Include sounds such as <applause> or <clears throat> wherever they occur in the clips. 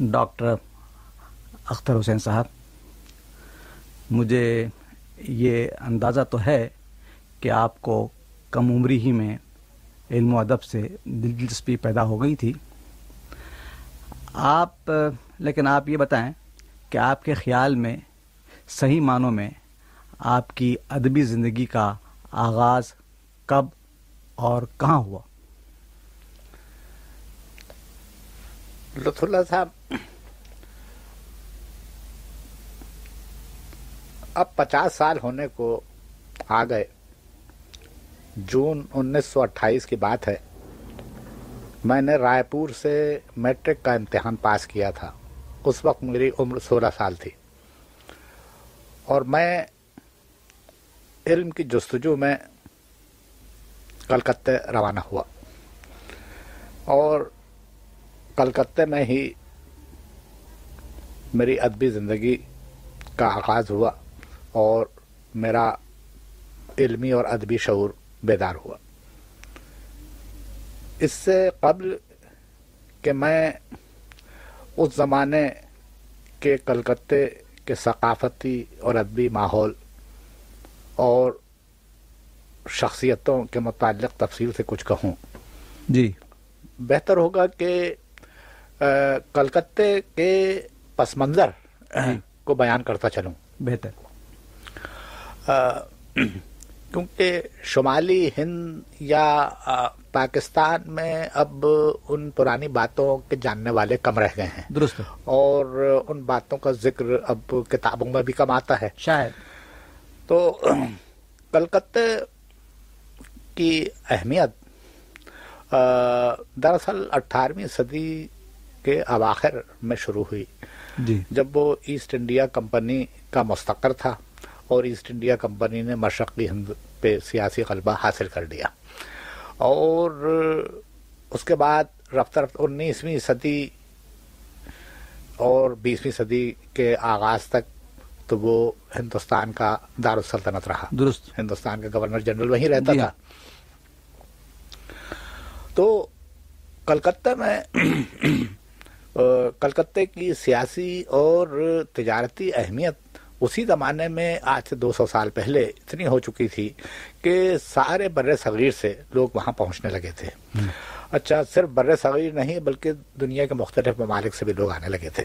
Doctor Akhtar Hussain صاحب، مجھے یہ اندازہ تو ہے کہ آپ کو کم عمری ہی میں علم و ادب سے دلچسپی پیدا ہو گئی تھی۔ آپ، لیکن آپ یہ بتائیں کہ آپ کے خیال میں صحیح معنوں میں آپ کی ادبی زندگی کا آغاز کب اور کہاں ہوا؟ لطف اللہ صاحب، اب پچاس سال ہونے کو آ گئے۔ جون انیس سو اٹھائیس کی بات ہے۔ میں نے رائے پور سے میٹرک کا امتحان پاس کیا تھا۔ اس وقت میری عمر سولہ سال تھی۔ اور میں علم کی جستجو میں کلکتے روانہ ہوا۔ اور کلکتے میں ہی میری ادبی زندگی کا آغاز ہوا اور میرا علمی اور ادبی شعور بیدار ہوا۔ اس سے قبل کہ میں اس زمانے کے کلکتے کے ثقافتی اور ادبی ماحول اور شخصیتوں کے متعلق تفصیل سے کچھ کہوں۔ جی۔ بہتر ہوگا کہ کلکتے کے پس منظر کو بیان کرتا چلوں۔ بہتر۔ کیونکہ شمالی ہند یا پاکستان میں اب ان پرانی باتوں کے جاننے والے کم رہ گئے ہیں۔ درست۔ اور ان باتوں کا ذکر اب کتابوں میں بھی کم آتا ہے۔ شاید۔ تو کلکتے کی اہمیت دراصل اٹھارہویں صدی کے اواخر میں شروع ہوئی۔ جی۔ جب وہ ایسٹ انڈیا کمپنی کا مستقر تھا اور ایسٹ انڈیا کمپنی نے مشرقی ہند پہ سیاسی غلبہ حاصل کر لیا اور اس کے بعد رفتہ رفتہ انیسویں صدی اور بیسویں صدی کے آغاز تک تو وہ ہندوستان کا دارالسلطنت رہا۔ درست۔ ہندوستان کا گورنر جنرل وہیں رہتا جی تھا۔ تو کلکتہ میں کلکتے کی سیاسی اور تجارتی اہمیت اسی زمانے میں آج سے دو سو سال پہلے اتنی ہو چکی تھی کہ سارے بر صغیر سے لوگ وہاں پہنچنے لگے تھے۔ اچھا صرف بر صغیر نہیں بلکہ دنیا کے مختلف ممالک سے بھی لوگ آنے لگے تھے۔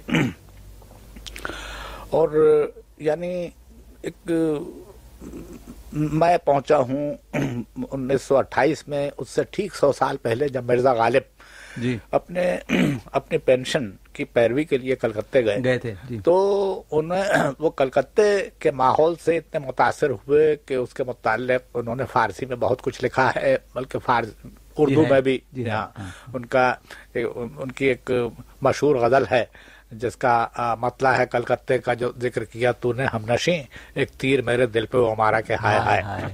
اور یعنی ایک میں پہنچا ہوں انیس سو اٹھائیس میں اس سے ٹھیک سو سال پہلے جب مرزا غالب جی۔ اپنے <clears throat> اپنی پینشن کی پیروی کے لیے کلکتے گئے۔ گئے تھے جی۔ تو انہیں <clears throat> وہ کلکتے کے ماحول سے اتنے متاثر ہوئے کہ اس کے متعلق انہوں نے فارسی میں بہت کچھ لکھا ہے بلکہ فارسی اردو ہے، میں بھی۔ جی ہاں، ہاں۔ ان کا ان کی ایک مشہور غزل ہے جس کا مطلع ہے کلکتے کا جو ذکر کیا تو نے ہم نشیں ایک تیر میرے دل پہ وہ مارا کہ ہائے ہائے۔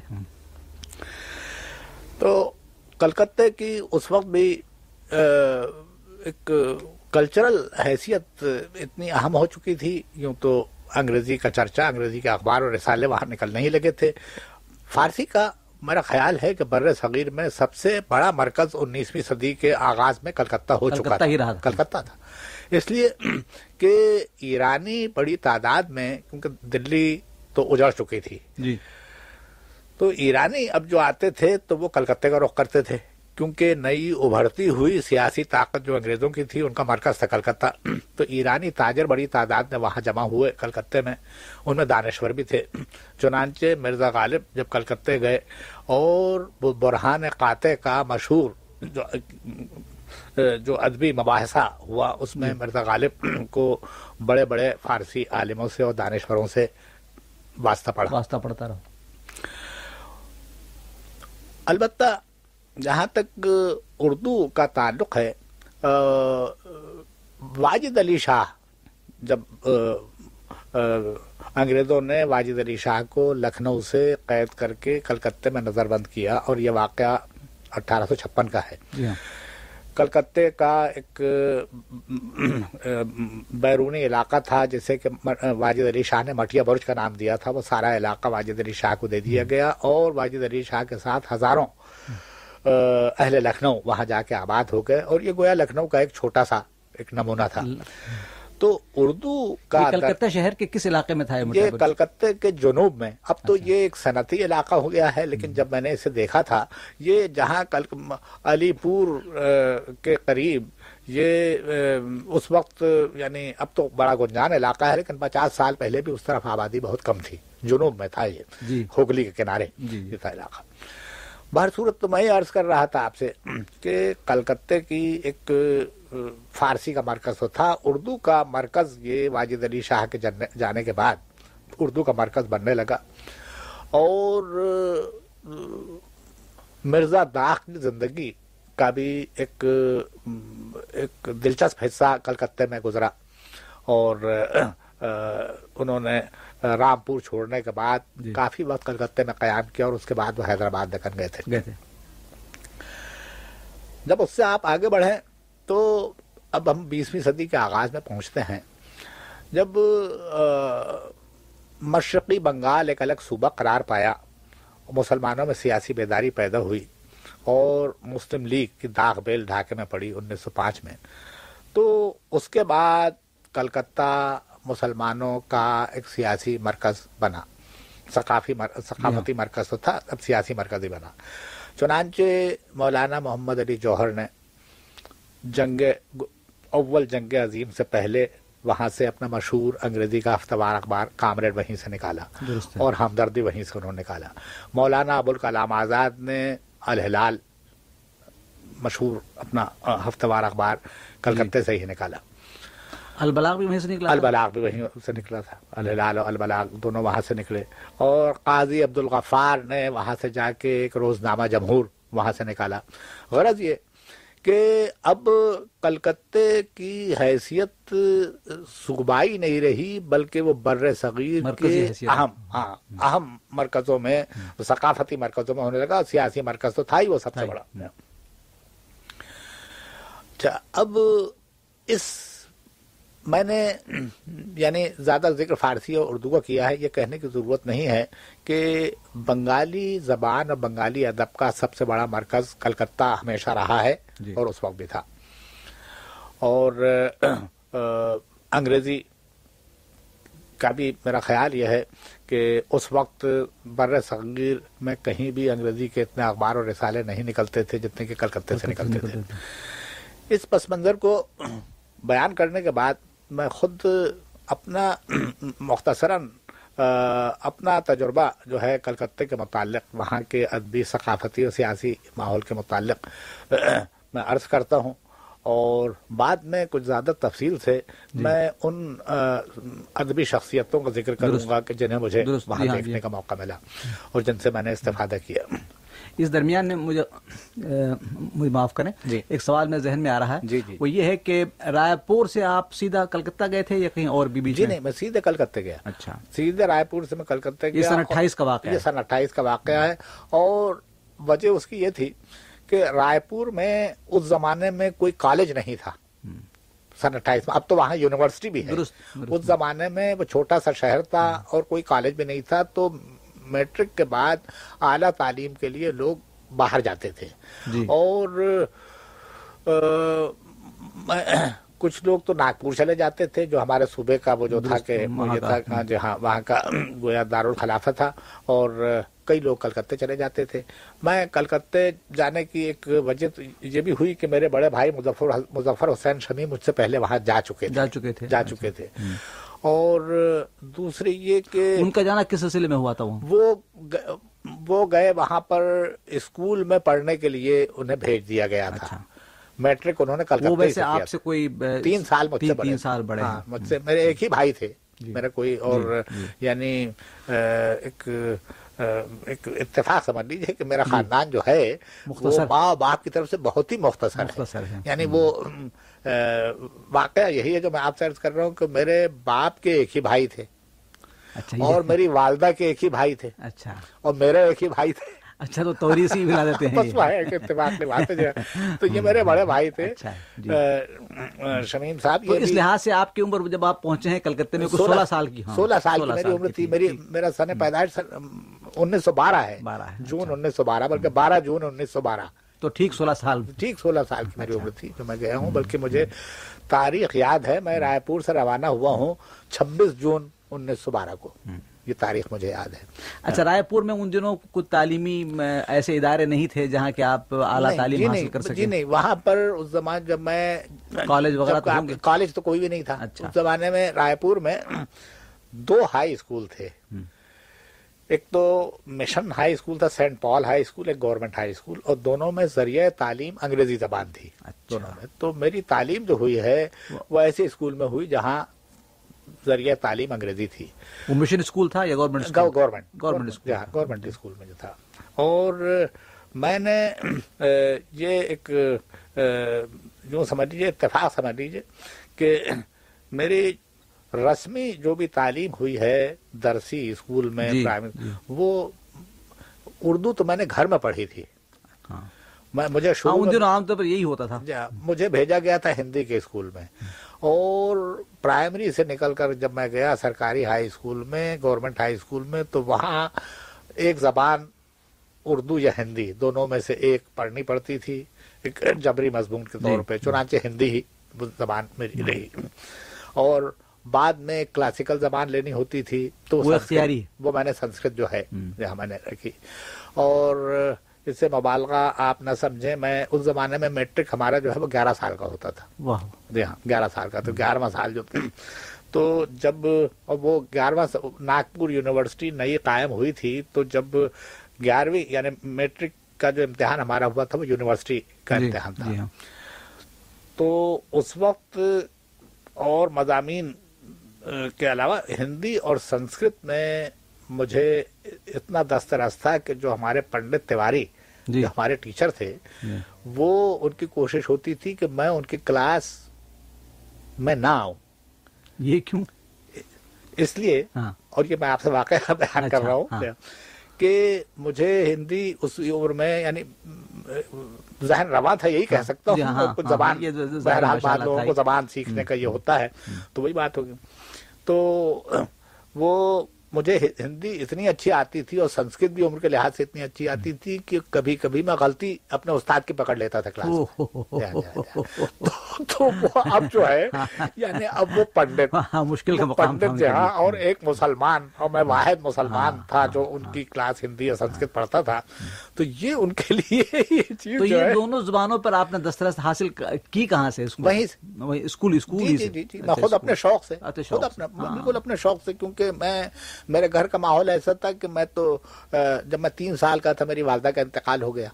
تو کلکتے کی اس وقت بھی ایک کلچرل حیثیت اتنی اہم ہو چکی تھی یوں تو انگریزی کا چرچا انگریزی کے اخبار اور رسالے وہاں نکلنے ہی لگے تھے۔ فارسی کا میرا خیال ہے کہ بر صغیر میں سب سے بڑا مرکز انیسویں صدی کے آغاز میں کلکتہ ہو چکا تھا۔ کلکتہ تھا۔ اس لیے کہ ایرانی بڑی تعداد میں کیونکہ دلی تو اجڑ چکی تھی۔ جی۔ تو ایرانی اب جو آتے تھے تو وہ کلکتے کا رخ کرتے تھے۔ کیونکہ نئی ابھرتی ہوئی سیاسی طاقت جو انگریزوں کی تھی ان کا مرکز تھا کلکتہ۔ <clears throat> تو ایرانی تاجر بڑی تعداد میں وہاں جمع ہوئے کلکتے میں۔ ان میں دانشور بھی تھے۔ <clears throat> چنانچہ مرزا غالب جب کلکتے گئے اور برہان قاطع کا مشہور جو جو ادبی مباحثہ ہوا اس میں مرزا غالب <clears throat> کو بڑے بڑے فارسی عالموں سے اور دانشوروں سے واسطہ پڑا۔ واسطہ پڑتا رہو البتہ جہاں تک اردو کا تعلق ہے واجد علی شاہ جب انگریزوں نے واجد علی شاہ کو لکھنؤ سے قید کر کے کلکتے میں نظر بند کیا اور یہ واقعہ اٹھارہ سو چھپن کا ہے۔ جی ہاں۔ کلکتے کا ایک بیرونی علاقہ تھا جسے کہ واجد علی شاہ نے مٹیا برج کا نام دیا تھا۔ وہ سارا علاقہ واجد علی شاہ کو دے دیا گیا اور واجد علی شاہ کے ساتھ ہزاروں اہل لکھنؤ وہاں جا کے آباد ہو گئے اور یہ گویا لکھنؤ کا ایک چھوٹا سا ایک نمونہ تھا۔ تو اردو کا کلکتہ شہر کے کس علاقے میں تھا یہ کلکتے کے جنوب میں۔ اب تو اچھا۔ یہ ایک صنعتی علاقہ ہو گیا ہے لیکن جب میں نے اسے دیکھا تھا یہ جہاں علی پور کے قریب یہ اس وقت یعنی اب تو بڑا گنجان علاقہ ہے لیکن پچاس سال پہلے بھی اس طرف آبادی بہت کم تھی۔ جنوب میں تھا یہ جی۔ ہوگلی کے کنارے جی۔ یہ تھا علاقہ۔ بہر صورت تو میں یہ عرض کر رہا تھا آپ سے کہ کلکتے کی ایک فارسی کا مرکز تو تھا، اردو کا مرکز یہ واجد علی شاہ کے جانے کے بعد اردو کا مرکز بننے لگا۔ اور مرزا داغ کی زندگی کا بھی ایک ایک دلچسپ حصہ کلکتے میں گزرا۔ اور انہوں نے رامپور چھوڑنے کے بعد جی۔ کافی وقت کلکتے میں قیام کیا اور اس کے بعد وہ حیدرآباد دکن گئے تھے۔ جب اس سے آپ آگے بڑھیں تو اب ہم بیسویں صدی کے آغاز میں پہنچتے ہیں۔ جب مشرقی بنگال ایک الگ صوبہ قرار پایا مسلمانوں میں سیاسی بیداری پیدا ہوئی اور مسلم لیگ کی داغ بیل ڈھاکے میں پڑی انیس سو پانچ میں۔ تو اس کے بعد کلکتہ مسلمانوں کا ایک سیاسی مرکز بنا۔ ثقافی مر... ثقافتی مرکز تو تھا اب سیاسی مرکز ہی بنا۔ چنانچہ مولانا محمد علی جوہر نے جنگ اول جنگ عظیم سے پہلے وہاں سے اپنا مشہور انگریزی کا ہفتہ اخبار کامریڈ وہیں سے نکالا۔ اور ہمدردی وہیں سے انہوں نے نکالا۔ مولانا ابوالکلام آزاد نے الہلال مشہور اپنا ہفتہ وار اخبار کلکتے سے ہی نکالا۔ البلاغ بھی وہیں سے نکلا؟ البلاغ بھی وہیں سے نکلا تھا الہلال اور البلاغ دونوں وہاں سے نکلے اور قاضی عبد الغفار نے وہاں سے جا کے ایک روزنامہ جمہور وہاں سے نکالا غرض یہ کہ اب کلکتے کی حیثیت صوبائی نہیں رہی بلکہ وہ بر صغیر کے۔ اہم ہاں اہم مرکزوں میں ثقافتی مرکزوں میں ہونے لگا سیاسی مرکز تو تھا ہی وہ سب سے۔ بڑا اچھا اب اس میں نے یعنی زیادہ ذکر فارسی اور اردو کا کیا ہے یہ کہنے کی ضرورت نہیں ہے کہ بنگالی زبان اور بنگالی ادب کا سب سے بڑا مرکز کلکتہ ہمیشہ رہا ہے جی۔ اور اس وقت بھی تھا۔ اور انگریزی کا بھی میرا خیال یہ ہے کہ اس وقت بر صغیر میں کہیں بھی انگریزی کے اتنے اخبار اور رسالے نہیں نکلتے تھے جتنے کہ کلکتے سے نکلتے تھے۔ اس پس منظر کو بیان کرنے کے بعد میں خود اپنا مختصراً اپنا تجربہ جو ہے کلکتے کے متعلق وہاں کے ادبی ثقافتی اور سیاسی ماحول کے متعلق میں عرض کرتا ہوں۔ اور بعد میں کچھ زیادہ تفصیل سے میں ان ادبی شخصیتوں کا ذکر کروں گا کہ جنہیں مجھے وہاں جی ہاں، دیکھنے جی۔ کا موقع ملا اور جن سے میں نے استفادہ کیا۔ اس درمیان میں مجھے مجھے معاف کریں۔ جی۔ ایک سوال میں ذہن میں آ رہا ہے۔ جی، جی۔ وہ یہ ہے کہ رائے پور سے آپ سیدھا کلکتہ گئے تھے یا کہیں اور بھی بیچ جی؟ نہیں میں سیدھے کلکتے گیا۔ اچھا۔ سیدھے رائے پور سے میں کلکتہ یہ گیا سن اٹھائیس کا واقعہ یہ ہے سن اٹھائیس کا واقعہ ہے۔ اور وجہ اس کی یہ تھی کہ رائے پور میں اس زمانے میں کوئی کالج نہیں تھا۔ سن اٹھائیس میں۔ اب تو وہاں یونیورسٹی بھی ہے۔ اس زمانے میں وہ چھوٹا سا شہر تھا اور کوئی کالج بھی نہیں تھا تو میٹرک کے بعد اعلیٰ تعلیم کے لیے لوگ باہر جاتے تھے۔ جی۔ اور کچھ لوگ تو ناگپور چلے جاتے تھے جو ہمارے صوبے کا وہ جو تھا کہ وہاں کا، تھا ہاں جی ہاں وہاں کا گویا دارالخلافہ تھا۔ اور کئی لوگ کلکتے چلے جاتے تھے۔ میں کلکتے جانے کی ایک وجہ یہ بھی ہوئی کہ میرے بڑے بھائی مظفر مظفر حسین شمی مجھ سے پہلے وہاں جا چکے تھے۔ جا چکے تھے۔ جا چکے تھے۔ اور دوسری یہ کہ ان کا جانا کس سلسلے میں ہوا تھا وہ وہ گئے وہاں پر اسکول میں پڑھنے کے لیے انہیں بھیج دیا گیا تھا اچھا۔ میٹرک انہوں نے ہی ویسے آپ۔ سے کوئی تین سال مجھ سے تین بڑے تین۔ سال بڑے ہاں مجھ سے میرے ایک ہی بھائی تھے جی۔ میرا کوئی اور جی۔ یعنی ایک ایک اتفاق سمجھ لیجیے کہ میرا خاندان جو ہے وہ۔ ماں باپ کی طرف سے بہت ہی مختصر مختصر ہے۔ یعنی وہ اہ، واقعہ یہی ہے جو میں آپ سے عرض کر رہا ہوں کہ میرے باپ کے ایک ہی بھائی تھے۔ اچھا اور میری والدہ کے ایک ہی بھائی تھے۔ اچھا۔ اور میرے ایک ہی بھائی تھے۔ اچھا تو توریسی ملا دیتے ہیں۔ وہ ہے۔ تو یہ میرے بڑے بھائی تھے۔ اچھا، جی۔ شمیم صاحب اس لحاظ سے آپ کی عمر جب آپ پہنچے ہیں کلکتے میں کچھ سولہ سال کی ہاں، سولہ سال کی میری عمر تھی۔ میری میرا سن پیدائش انیس سو بارہ ہے۔ جون انیس سو بارہ بلکہ بارہ جون انیس سو بارہ۔ تو ٹھیک سولہ سال۔ ٹھیک سولہ سال کی میری عمر تھی جو میں گیا ہوں بلکہ مجھے تاریخ یاد ہے میں رائے پور سے روانہ ہوا ہوں چھبیس جون انیس سو بارہ کو۔ یہ تاریخ مجھے یاد ہے۔ اچھا رائے پور میں ان دنوں کچھ تعلیمی ایسے ادارے نہیں تھے جہاں کہ آپ اعلیٰ تعلیم جی حاصل کر جی سکیں نہیں وہاں پر اس زمان جب میں کالج وغیرہ؟ کالج تو کوئی بھی نہیں تھا۔ اچھا۔ اس زمانے میں رائے پور میں دو ہائی اسکول تھے۔ ایک تو مشن ہائی اسکول تھا سینٹ پال ہائی اسکول ایک گورنمنٹ ہائی اسکول اور دونوں میں ذریعہ تعلیم انگریزی زبان تھی۔ اچھا۔ دونوں میں۔ تو میری تعلیم جو ہوئی ہے وہ ایسے اسکول میں ہوئی جہاں ذریعہ تعلیم انگریزی تھی۔ وہ مشن اسکول تھا یا گورنمنٹ گو- گورنمنٹ۔ گورنمنٹ گورنمنٹ اسکول میں جو تھا۔ اور میں نے یہ ایک یوں سمجھ لیجیے اتفاق سمجھ لیجیے کہ میری رسمی جو بھی تعلیم ہوئی ہے درسی اسکول میں جی، پرائمری جی۔ وہ اردو تو میں نے گھر میں پڑھی تھی۔ ہاں۔ میں مجھے ہاں شروع ان دنوں عام طور پر یہی ہوتا تھا۔ جی ہاں، مجھے بھیجا گیا تھا ہندی کے اسکول میں۔ اور پرائمری سے نکل کر جب میں گیا سرکاری ہائی اسکول میں گورنمنٹ ہائی اسکول میں تو وہاں ایک زبان اردو یا ہندی دونوں میں سے ایک پڑھنی پڑتی تھی۔ ایک جبری مضمون کے طور۔ پہ چنانچہ ہندی ہی زبان میری رہی۔ اور بعد میں کلاسیکل زبان لینی ہوتی تھی تو وہ سنسکرت- اختیاری۔ وہ میں نے سنسکرت جو ہے ہم۔ جہاں میں نے رکھی اور اس سے مبالغہ آپ نہ سمجھیں میں اس زمانے میں میٹرک ہمارا جو ہے وہ گیارہ سال کا ہوتا تھا۔ جی ہاں گیارہ سال کا تو گیارہواں سال جو تو جب اور وہ گیارہواں ناگپور یونیورسٹی نئی قائم ہوئی تھی تو جب گیارہویں یعنی میٹرک کا جو امتحان ہمارا ہوا تھا وہ یونیورسٹی کا جی امتحان تھا۔ جی ہاں۔ تو اس وقت اور مضامین کے علاوہ ہندی اور سنسکرت میں مجھے اتنا دسترس تھا کہ جو ہمارے پنڈت تیواری جی۔ جو ہمارے ٹیچر تھے جی۔ وہ ان کی کوشش ہوتی تھی کہ میں ان کی کلاس میں نہ آؤں۔ یہ کیوں؟ اس لیے ہاں۔ اور یہ میں آپ سے واقعہ بیان اچھا، کر رہا ہوں ہاں۔ کہ مجھے ہندی اس عمر میں یعنی ذہن رواں تھا یہی کہہ سکتا جی، ہوں ہاں، ہاں، زبان بہرحال ماشاءاللہ لوگوں کو۔ زبان سیکھنے کا یہ ہوتا ہے۔ تو وہی بات ہوگی۔ تو وہ مجھے ہندی اتنی اچھی آتی تھی اور سنسکرت بھی عمر کے لحاظ سے اتنی اچھی آتی تھی کہ کبھی کبھی میں غلطی اپنے استاد کی پکڑ لیتا تھا کلاس جا، جا، جا۔ تو- وہ اب جو ہے یعنی اب وہ پنڈت ہاں مشکل کا پنڈت جو ہاں۔ اور ایک مسلمان اور میں واحد مسلمان ہاں، تھا جو ان کی کلاس ہندی اور سنسکرت پڑھتا تھا تو یہ ان کے لیے <laughs> یہ چیز تو یہ دونوں زبانوں پر آپ نے دسترس حاصل کی کہاں سے اسکول۔ وہیں اسکول جی جی جی جی میں اچھا، خود اپنے۔ شوق سے اچھا، خود اپنے۔ ہاں۔ بالکل اپنے شوق سے کیونکہ میں میرے گھر کا ماحول ایسا تھا کہ میں تو جب میں تین سال کا تھا میری والدہ کا انتقال ہو گیا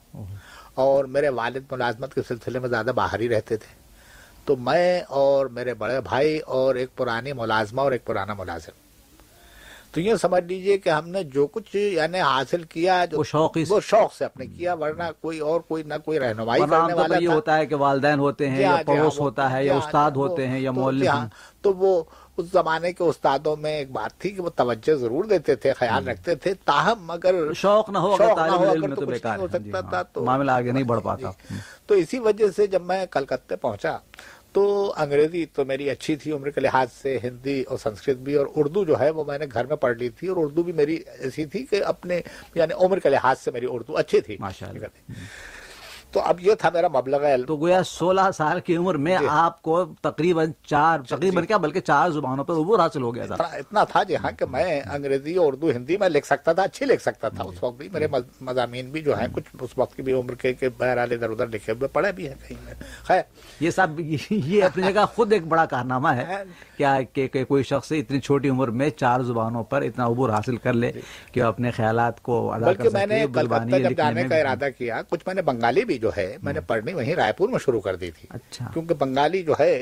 اور میرے والد ملازمت کے سلسلے میں زیادہ باہر ہی رہتے تھے تو میں اور میرے بڑے بھائی اور ایک پرانی ملازمہ اور ایک پرانا ملازم تو یہ سمجھ لیجیے کہ ہم نے جو کچھ یعنی حاصل کیا جو وہ شوق وہ شوق سے اپنے کیا ورنہ کوئی اور کوئی نہ کوئی رہنمائی کرنے والا یہ ہوتا ہے کہ والدین ہوتے ہیں جی یا ہاں، جی ہاں، پڑوس ہوتا ہے جی یا ہاں، استاد ہوتے ہیں یا تو جی ہیں۔ تو وہ اس زمانے کے استادوں میں ایک بات تھی کہ وہ توجہ ضرور دیتے تھے خیال رکھتے تھے تاہم اگر شوق نہ ہو نہ طالب ہو تو تو بیکار ہو ہے، جی سکتا تھا تو معاملہ آگے نہیں بڑھ پاتا۔ جی۔ تو اسی وجہ سے جب میں کلکتے پہنچا تو انگریزی تو میری اچھی تھی عمر کے لحاظ سے ہندی اور سنسکرت بھی اور اردو جو ہے وہ میں نے گھر میں پڑھ لی تھی اور اردو بھی میری ایسی تھی کہ اپنے یعنی عمر کے لحاظ سے میری اردو اچھی تھی ماشاءاللہ۔ تو اب یہ تھا میرا مبلغ علم۔ تو گویا سولہ سال کی عمر میں جی۔ آپ کو تقریباً چار تقریباً کیا بلکہ چار زبانوں پر عبور حاصل ہو گیا تھا۔ اتنا تھا جی ہاں کہ میں انگریزی اردو ہندی میں لکھ سکتا تھا اچھی لکھ سکتا تھا اس وقت بھی۔ میرے مض- مضامین بھی جو ہیں کچھ اس وقت کی بھی عمر کے کہ بہرحال ادھر ادھر لکھے ہوئے پڑھے بھی ہیں کہیں۔ میں خیر۔ یہ سب یہ اپنی جگہ خود ایک بڑا کارنامہ ہے۔ کیا کہ کوئی شخص اتنی چھوٹی عمر میں چار زبانوں پر اتنا عبور حاصل کر لے کہ اپنے خیالات کو ادا کر بلکہ میں نے سکے جانے کا۔ ارادہ کیا کچھ میں نے بنگالی بھی جو ہے میں نے پڑھنی وہیں رائے پور میں شروع کر دی تھی۔ اچھا۔ کیونکہ بنگالی جو ہے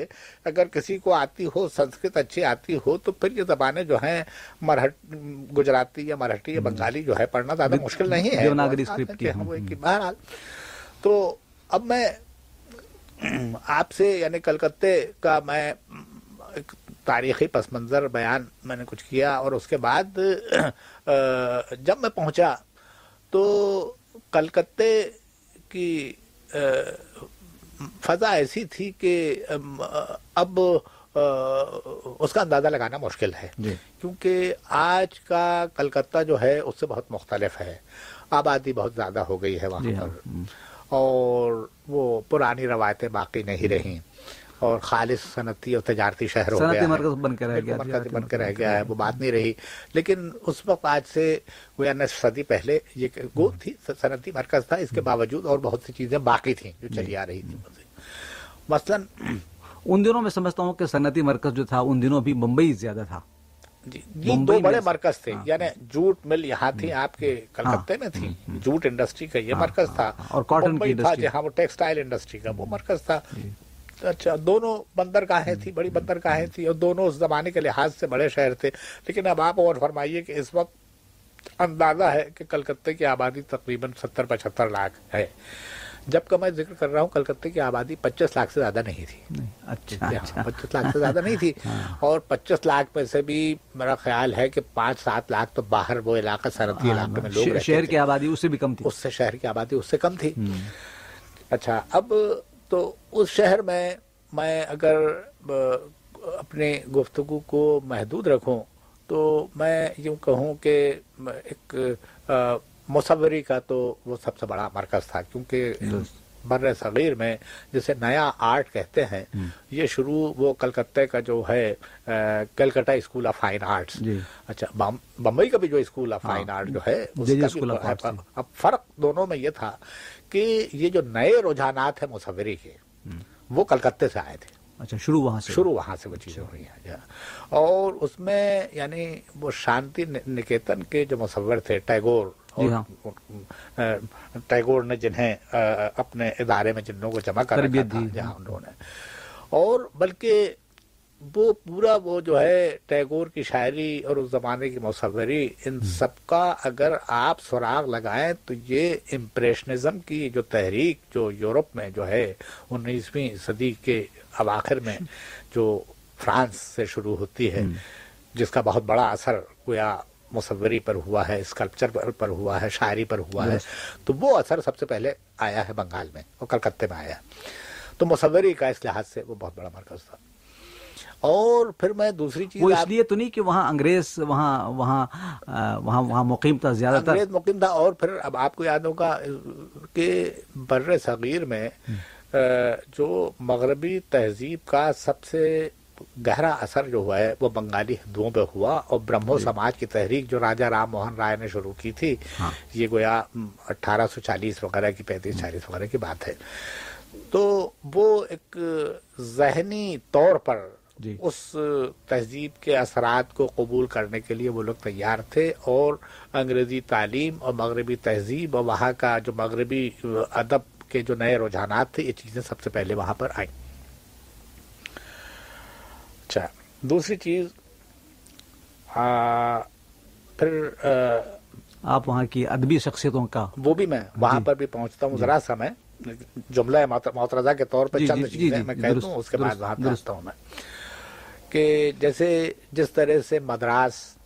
اگر کسی کو آتی ہو سنسکرت اچھی آتی ہو تو پھر یہ زبانیں جو ہیں مرہٹ گجراتی یا مراٹھی یا بنگالی جو ہے پڑھنا زیادہ مشکل نہیں ہے۔ بہرحال تو اب میں آپ سے یعنی کلکتے کا میں ایک تاریخی پس منظر بیان میں نے کچھ کیا اور اس کے بعد <clears throat> جب میں پہنچا تو کلکتے کی فضا ایسی تھی کہ اب اس کا اندازہ لگانا مشکل ہے۔ جی۔ کیونکہ آج کا کلکتہ جو ہے اس سے بہت مختلف ہے۔ آبادی بہت زیادہ ہو گئی ہے جی وہاں ہاں۔ پر۔ اور وہ پرانی روایتیں باقی نہیں رہیں۔ اور خالص صنعتی اور تجارتی شہر ہو گیا مرکز بن کے رہ گیا مرکز بن کے رہ گیا ہے وہ بات نہیں رہی۔ لیکن اس وقت آج سے گویا نصف صدی پہلے یہ گود تھی صنعتی مرکز تھا اس کے باوجود اور بہت سی چیزیں باقی تھیں جو چلی آ رہی تھیں۔ مثلاً ان دنوں میں سمجھتا ہوں کہ صنعتی مرکز جو تھا ان دنوں بھی ممبئی زیادہ تھا۔ جی یہ دو بڑے مرکز تھے ہاں۔ یعنی جوٹ مل یہاں تھی آپ کے کلکتے میں تھی جوٹ انڈسٹری کا یہ مرکز تھا۔ ہاں، اور کاٹن کی انڈسٹری۔ جہاں وہ ٹیکسٹائل انڈسٹری کا وہ مرکز تھا۔ اچھا دونوں بندرگاہیں تھی بڑی بندرگاہیں تھی اور دونوں اس زمانے کے لحاظ سے بڑے شہر تھے۔ لیکن اب آپ اور فرمائیے کہ اس وقت اندازہ ہے کہ کلکتے کی آبادی تقریباً ستر پچہتر لاکھ ہے۔ جبکہ میں ذکر کر رہا ہوں کلکتے کی آبادی پچیس لاکھ سے زیادہ نہیں تھی۔ اچھا اچھا۔ پچیس لاکھ سے زیادہ نہیں تھی۔ اور پچیس لاکھ میں سے بھی میرا خیال ہے کہ پانچ سات لاکھ تو باہر وہ علاقہ صنعتی علاقے میں لوگ شہر کی آبادی اس سے بھی کم تھی۔ اس سے شہر کی آبادی اس سے کم تھی۔ اچھا اب تو اس شہر میں میں اگر اپنے گفتگو کو محدود رکھوں تو میں یوں کہوں کہ ایک مصوری کا تو وہ سب سے بڑا مرکز تھا کیونکہ بر صغیر میں جسے نیا آرٹ کہتے ہیں یہ شروع وہ کلکتے کا جو ہے Calcutta school of fine arts. جی۔ اچھا بم- بمبئی کا بھی جو اسکول آف فائن آرٹ جو ہے جی، ہے۔ اب فرق دونوں میں یہ تھا کہ یہ جو نئے رجحانات ہیں مصوری کے وہ کلکتے سے آئے تھے۔ اچھا شروع وہاں سے۔ شروع وہاں سے وہ چیزیں ہوئی ہیں جی۔ اور اس میں یعنی وہ شانتی نکیتن کے جو مصور تھے ٹیگور جی ہاں۔ ٹیگور نے جنہیں اپنے ادارے میں جنوں کو جمع کر رکھا تھا۔ جہاں انہوں نے۔ اور بلکہ وہ پورا وہ جو ہے ٹیگور کی شاعری اور اس زمانے کی مصوری ان سب کا اگر آپ سراغ لگائیں تو یہ امپریشنزم کی جو تحریک جو یورپ میں جو ہے انیسویں صدی کے اواخر میں جو فرانس سے شروع ہوتی ہے جس کا بہت بڑا اثر گویا مصوری پر ہوا ہے اسکلپچر پر ہوا ہے شاعری پر ہوا ہے تو وہ اثر سب سے پہلے آیا ہے بنگال میں اور کلکتے میں آیا تو مصوری کا اس لحاظ سے وہ بہت بڑا مرکز تھا۔ اور پھر میں دوسری چیز وہ اس لیے تو نہیں کہ وہاں انگریز وہاں وہاں وہاں وہاں مقیم تھا زیادہ تر۔ انگریز مقیم تھا اور پھر اب آپ کو یاد ہوگا کہ بر صغیر میں جو مغربی تہذیب کا سب سے گہرا اثر جو ہوا ہے وہ بنگالی ہندوؤں پہ ہوا اور برہمو سماج کی تحریک جو راجہ رام موہن رائے نے شروع کی تھی یہ گویا اٹھارہ سو چالیس وغیرہ کی پینتیس چالیس وغیرہ کی بات ہے۔ تو وہ ایک ذہنی طور پر جی۔ اس تہذیب کے اثرات کو قبول کرنے کے لیے وہ لوگ تیار تھے اور انگریزی تعلیم اور مغربی تہذیب اور وہاں کا جو مغربی ادب کے جو نئے رجحانات تھے یہ چیزیں سب سے پہلے وہاں پر آئیں۔ اچھا دوسری چیز آ، پھر آپ وہاں کی ادبی شخصیتوں کا۔ وہ بھی میں وہاں پر بھی پہنچتا ہوں ذرا سا میں جملہ معترضہ کے طور پر جی، چند جی، جی، چیزیں جی، میں درست، دوں اس کے بعد وہاں۔ پہنچتا ہوں میں۔ کہ جیسے جس طرح سے مدراس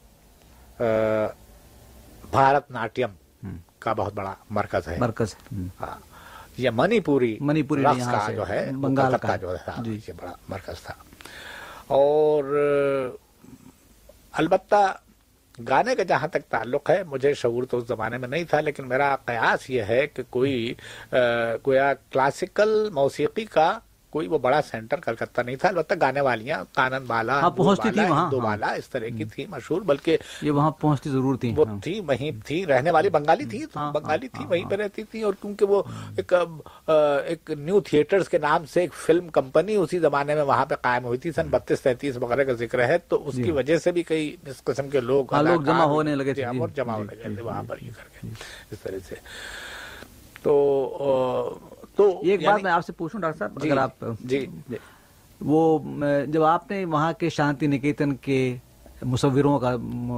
بھارت ناٹیم کا بہت بڑا مرکز ہے مرکز۔ ہاں یہ منی پوری منی پوری کا جو ہے بنگال کلکتہ کا۔ جو ہے جی۔ یہ بڑا مرکز تھا اور البتہ گانے کا جہاں تک تعلق ہے مجھے شعور تو اس زمانے میں نہیں تھا لیکن میرا قیاس یہ ہے کہ کوئی گویا کلاسیکل موسیقی کا کوئی وہ بڑا سینٹر کلکتہ نہیں تھا البتہ گانے والیاں کانن بالا ہاں، پہنچتی تھی وہاں، دو ہاں۔ بالا اس طرح کی تھی مشہور بلکہ یہ وہاں پہنچتی ضرور تھی وہ ہاں۔ تھی وہیں تھی رہنے والی بنگالی تھی بنگالی تھی وہیں پہ رہتی تھی اور کیونکہ وہ ایک نیو تھیٹرز کے نام سے ایک فلم کمپنی اسی زمانے میں وہاں پہ قائم ہوئی تھی سن بتیس تینتیس وغیرہ کا ذکر ہے تو اس کی وجہ سے بھی کئی اس قسم کے لوگ جمع ہونے لگے تھے، جی، جی، اور جمع جی، ہونے لگے جی، تھے وہاں پر یہ کر کے اس طرح سے۔ تو تو ایک بات یعنی- میں آپ سے پوچھوں ڈاکٹر صاحب جی اگر آپ جی۔ وہ جب آپ نے وہاں کے شانتی نکیتن کے مصوروں کا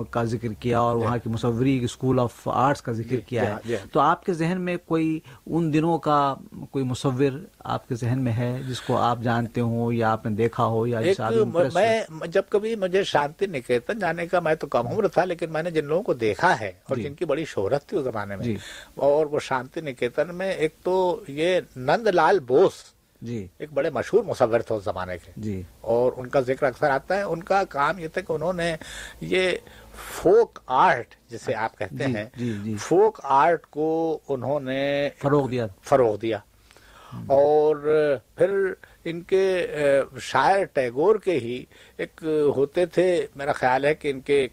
کا ذکر کیا اور وہاں کی مصوری اسکول آف آرٹس کا ذکر کیا ہے۔ تو آپ کے ذہن میں کوئی ان دنوں کا کوئی مصور آپ کے ذہن میں ہے جس کو آپ جانتے ہوں یا آپ نے دیکھا ہو یا؟ میں جب کبھی مجھے شانتی نکیتن جانے کا میں تو کم عمر تھا لیکن میں نے جن لوگوں کو دیکھا ہے اور جی۔ جن کی بڑی شہرت تھی اس زمانے میں جی۔ اور وہ شانتی نکیتن میں ایک تو یہ نند لال بوس جی۔ ایک بڑے مشہور مصور تھے اس زمانے کے۔ جی۔ اور ان کا ذکر اکثر آتا ہے۔ ان کا کام یہ تھا کہ انہوں نے یہ فوک آرٹ جسے آپ کہتے جی، ہیں جی، جی۔ فوک آرٹ کو انہوں نے فروغ دیا۔ فروغ دیا۔ اور پھر ان کے شاعر ٹیگور کے ہی ایک ہوتے تھے۔ میرا خیال ہے کہ ان کے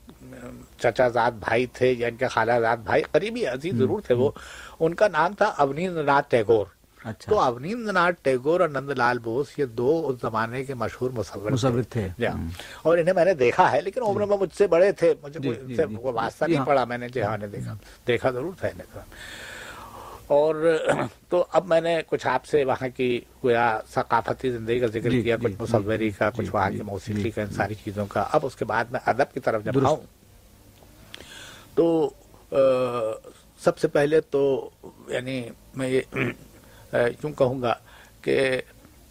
چچا زاد بھائی تھے یا ان کے خالہ زاد بھائی قریبی عزیز ضرور تھے وہ۔ ان کا نام تھا اونیند ناتھ ٹیگور۔ تو اونیند ناتھ ٹیگور اور نند لال بوس یہ دو اس زمانے کے مشہور مصور مصور تھے جی ہاں۔ اور انہیں میں نے دیکھا ہے لیکن عمر میں مجھ سے بڑے تھے مجھے جی، جی، جی۔ واسطہ جی نہیں ہاں۔ پڑا میں نے جی ہاں نے دیکھا دیکھا ضرور تھا انہیں۔ اور <clears throat> تو اب میں نے کچھ آپ سے وہاں کی گویا ثقافتی زندگی کا ذکر جی، کیا جی، کچھ مصوری کا جی، کچھ وہاں جی، کی موسیقی جی، کا ان ساری چیزوں کا اب اس کے بعد میں ادب کی طرف جب۔ آؤں تو سب سے پہلے تو یعنی میں یہ یوں کہوں گا کہ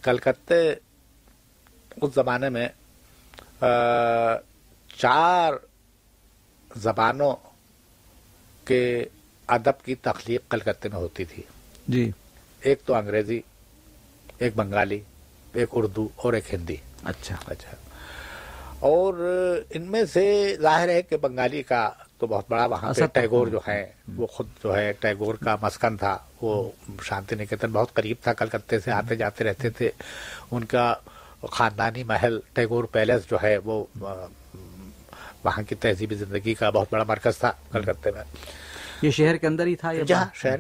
کلکتے اس زمانے میں چار زبانوں کے ادب کی تخلیق کلکتے میں ہوتی تھی۔ جی۔ ایک تو انگریزی ایک بنگالی ایک اردو اور ایک ہندی۔ اچھا۔ اچھا۔ اور ان میں سے ظاہر ہے کہ بنگالی کا تو بہت بڑا وہاں اثر تو- ٹیگور جو ہے وہ خود جو ہے ٹیگور کا مسکن تھا۔ وہ شانتی نکیتن بہت قریب تھا کلکتے سے آتے جاتے رہتے تھے۔ ان کا خاندانی محل ٹیگور پیلس جو ہے وہ وہاں کی تہذیبی زندگی کا بہت بڑا مرکز تھا کلکتے میں۔ یہ شہر کے اندر ہی تھا یہ جہاں شہر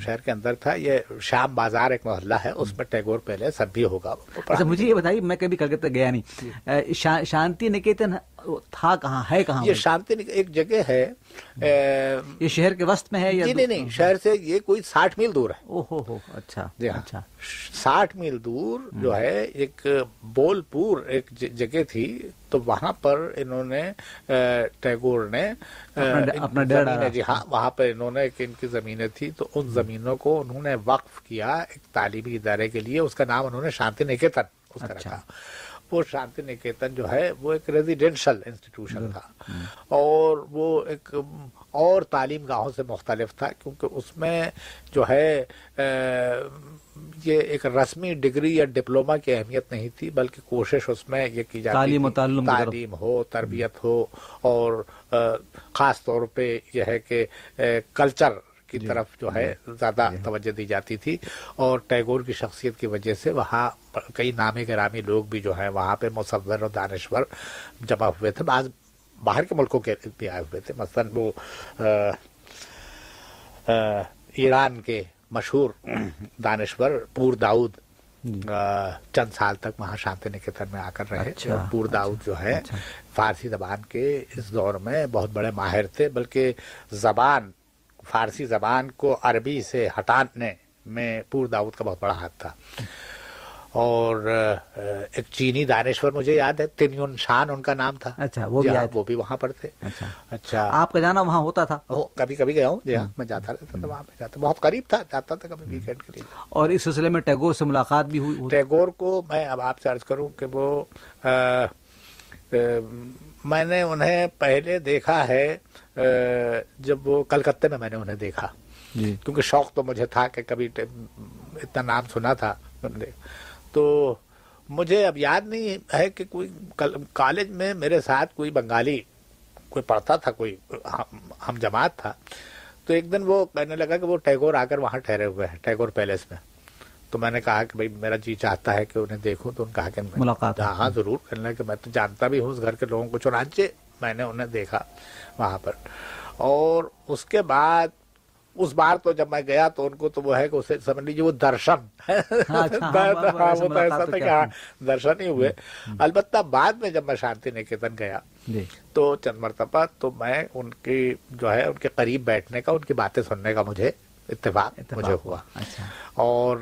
شہر کے اندر تھا یہ شام بازار ایک محلہ ہے اس میں ٹیگور پیلس اب بھی ہوگا۔ اچھا مجھے یہ بتائیے میں کبھی کلکتہ گیا نہیں۔ شا- شانتی نکیتن تھا کہاں؟ ہے کہاں؟ یہ شانتی ایک جگہ ہے۔ یہ شہر کے وسط میں ہے یا نہیں نہیں شہر سے یہ کوئی ساٹھ میل دور ہے۔ او ہو ہو اچھا جی ہاں اچھا۔ ساٹھ میل دور جو ہے ایک بول پور ایک جگہ تھی تو وہاں پر انہوں نے ٹیگور نے اپنا۔ جی ہاں وہاں پہ انہوں نے ایک ان کی زمینیں تھی تو ان زمینوں کو انہوں نے وقف کیا ایک تعلیمی ادارے کے لیے اس کا نام انہوں نے شانتی نکیتن اس کا اچھا۔ رکھا وہ شانتی نکیتن جو ہے وہ ایک ریزیڈینشل انسٹیٹیوشن تھا۔ اور وہ ایک اور تعلیم گاہوں سے مختلف تھا کیونکہ اس میں جو ہے یہ ایک رسمی ڈگری یا ڈپلوما کی اہمیت نہیں تھی بلکہ کوشش اس میں یہ کی جاتی تعلیم طرف۔ تعلیم ہو تربیت ہو اور خاص طور پہ یہ ہے کہ کلچر کی طرف جو ہے زیادہ توجہ دی جاتی تھی اور ٹیگور کی شخصیت کی وجہ سے وہاں کئی نامی گرامی لوگ بھی جو ہیں وہاں پہ مصور اور دانشور جمع ہوئے تھے۔ بعض باہر کے ملکوں کے بھی آئے ہوئے تھے۔ مثلاً وہ ایران کے مشہور دانشور پور داؤد چند سال تک وہاں شانتی نکیتن میں آ کر رہے۔ اچھا، پور داؤد جو ہے فارسی زبان کے اس دور میں بہت بڑے ماہر تھے بلکہ زبان فارسی زبان کو عربی سے ہٹانے میں پور داؤد کا بہت بڑا ہاتھ تھا۔ اور ایک چینی دانشور مجھے یاد ہے تنیون شان ان کا نام تھا۔ اچھا وہ بھی وہ بھی وہاں پر تھے۔ اچھا۔ اچھا۔ آپ کا جانا وہاں ہوتا تھا؟ کبھی کبھی گیا ہوں جی ہاں میں جاتا رہتا تھا وہاں پہ جاتا بہت قریب تھا جاتا تھا کبھی ویکینڈ کے لیے۔ اور اس سلسلے میں ٹیگور سے ملاقات بھی ہوئی ٹیگور کو میں اب آپ سے عرض کروں کہ وہ میں نے انہیں پہلے دیکھا ہے جب وہ کلکتے میں میں نے انہیں دیکھا۔ جی۔ کیونکہ شوق تو مجھے تھا کہ کبھی اتنا نام سنا تھا تو مجھے اب یاد نہیں ہے کہ کوئی کالج میں میرے ساتھ کوئی بنگالی کوئی پڑھتا تھا کوئی ہم جماعت تھا۔ تو ایک دن وہ کہنے لگا کہ وہ ٹیگور آ کر وہاں ٹھہرے ہوئے ہیں ٹیگور پیلس میں۔ تو میں نے کہا کہ بھائی میرا جی چاہتا ہے کہ انہیں دیکھوں تو نے کہا کہ ملاقات۔ ہاں ضرور کرنا کہ میں تو جانتا بھی ہوں اس گھر کے لوگوں کو چنانچہ میں نے انہیں دیکھا۔ وہاں پر۔ اور اس کے بعد اس بار تو جب میں گیا تو ان کو تو وہ ہے کہ اسے سمجھ لیجیے وہ درشن۔ وہ تو ایسا تھا کہ درشن ہی ہوئے۔ البتہ بعد میں جب میں شانتی نکیتن گیا تو چند مرتبہ تو میں ان کی جو ہے ان کے قریب بیٹھنے کا ان کی باتیں سننے کا مجھے اتفاق مجھے ہوا۔ اور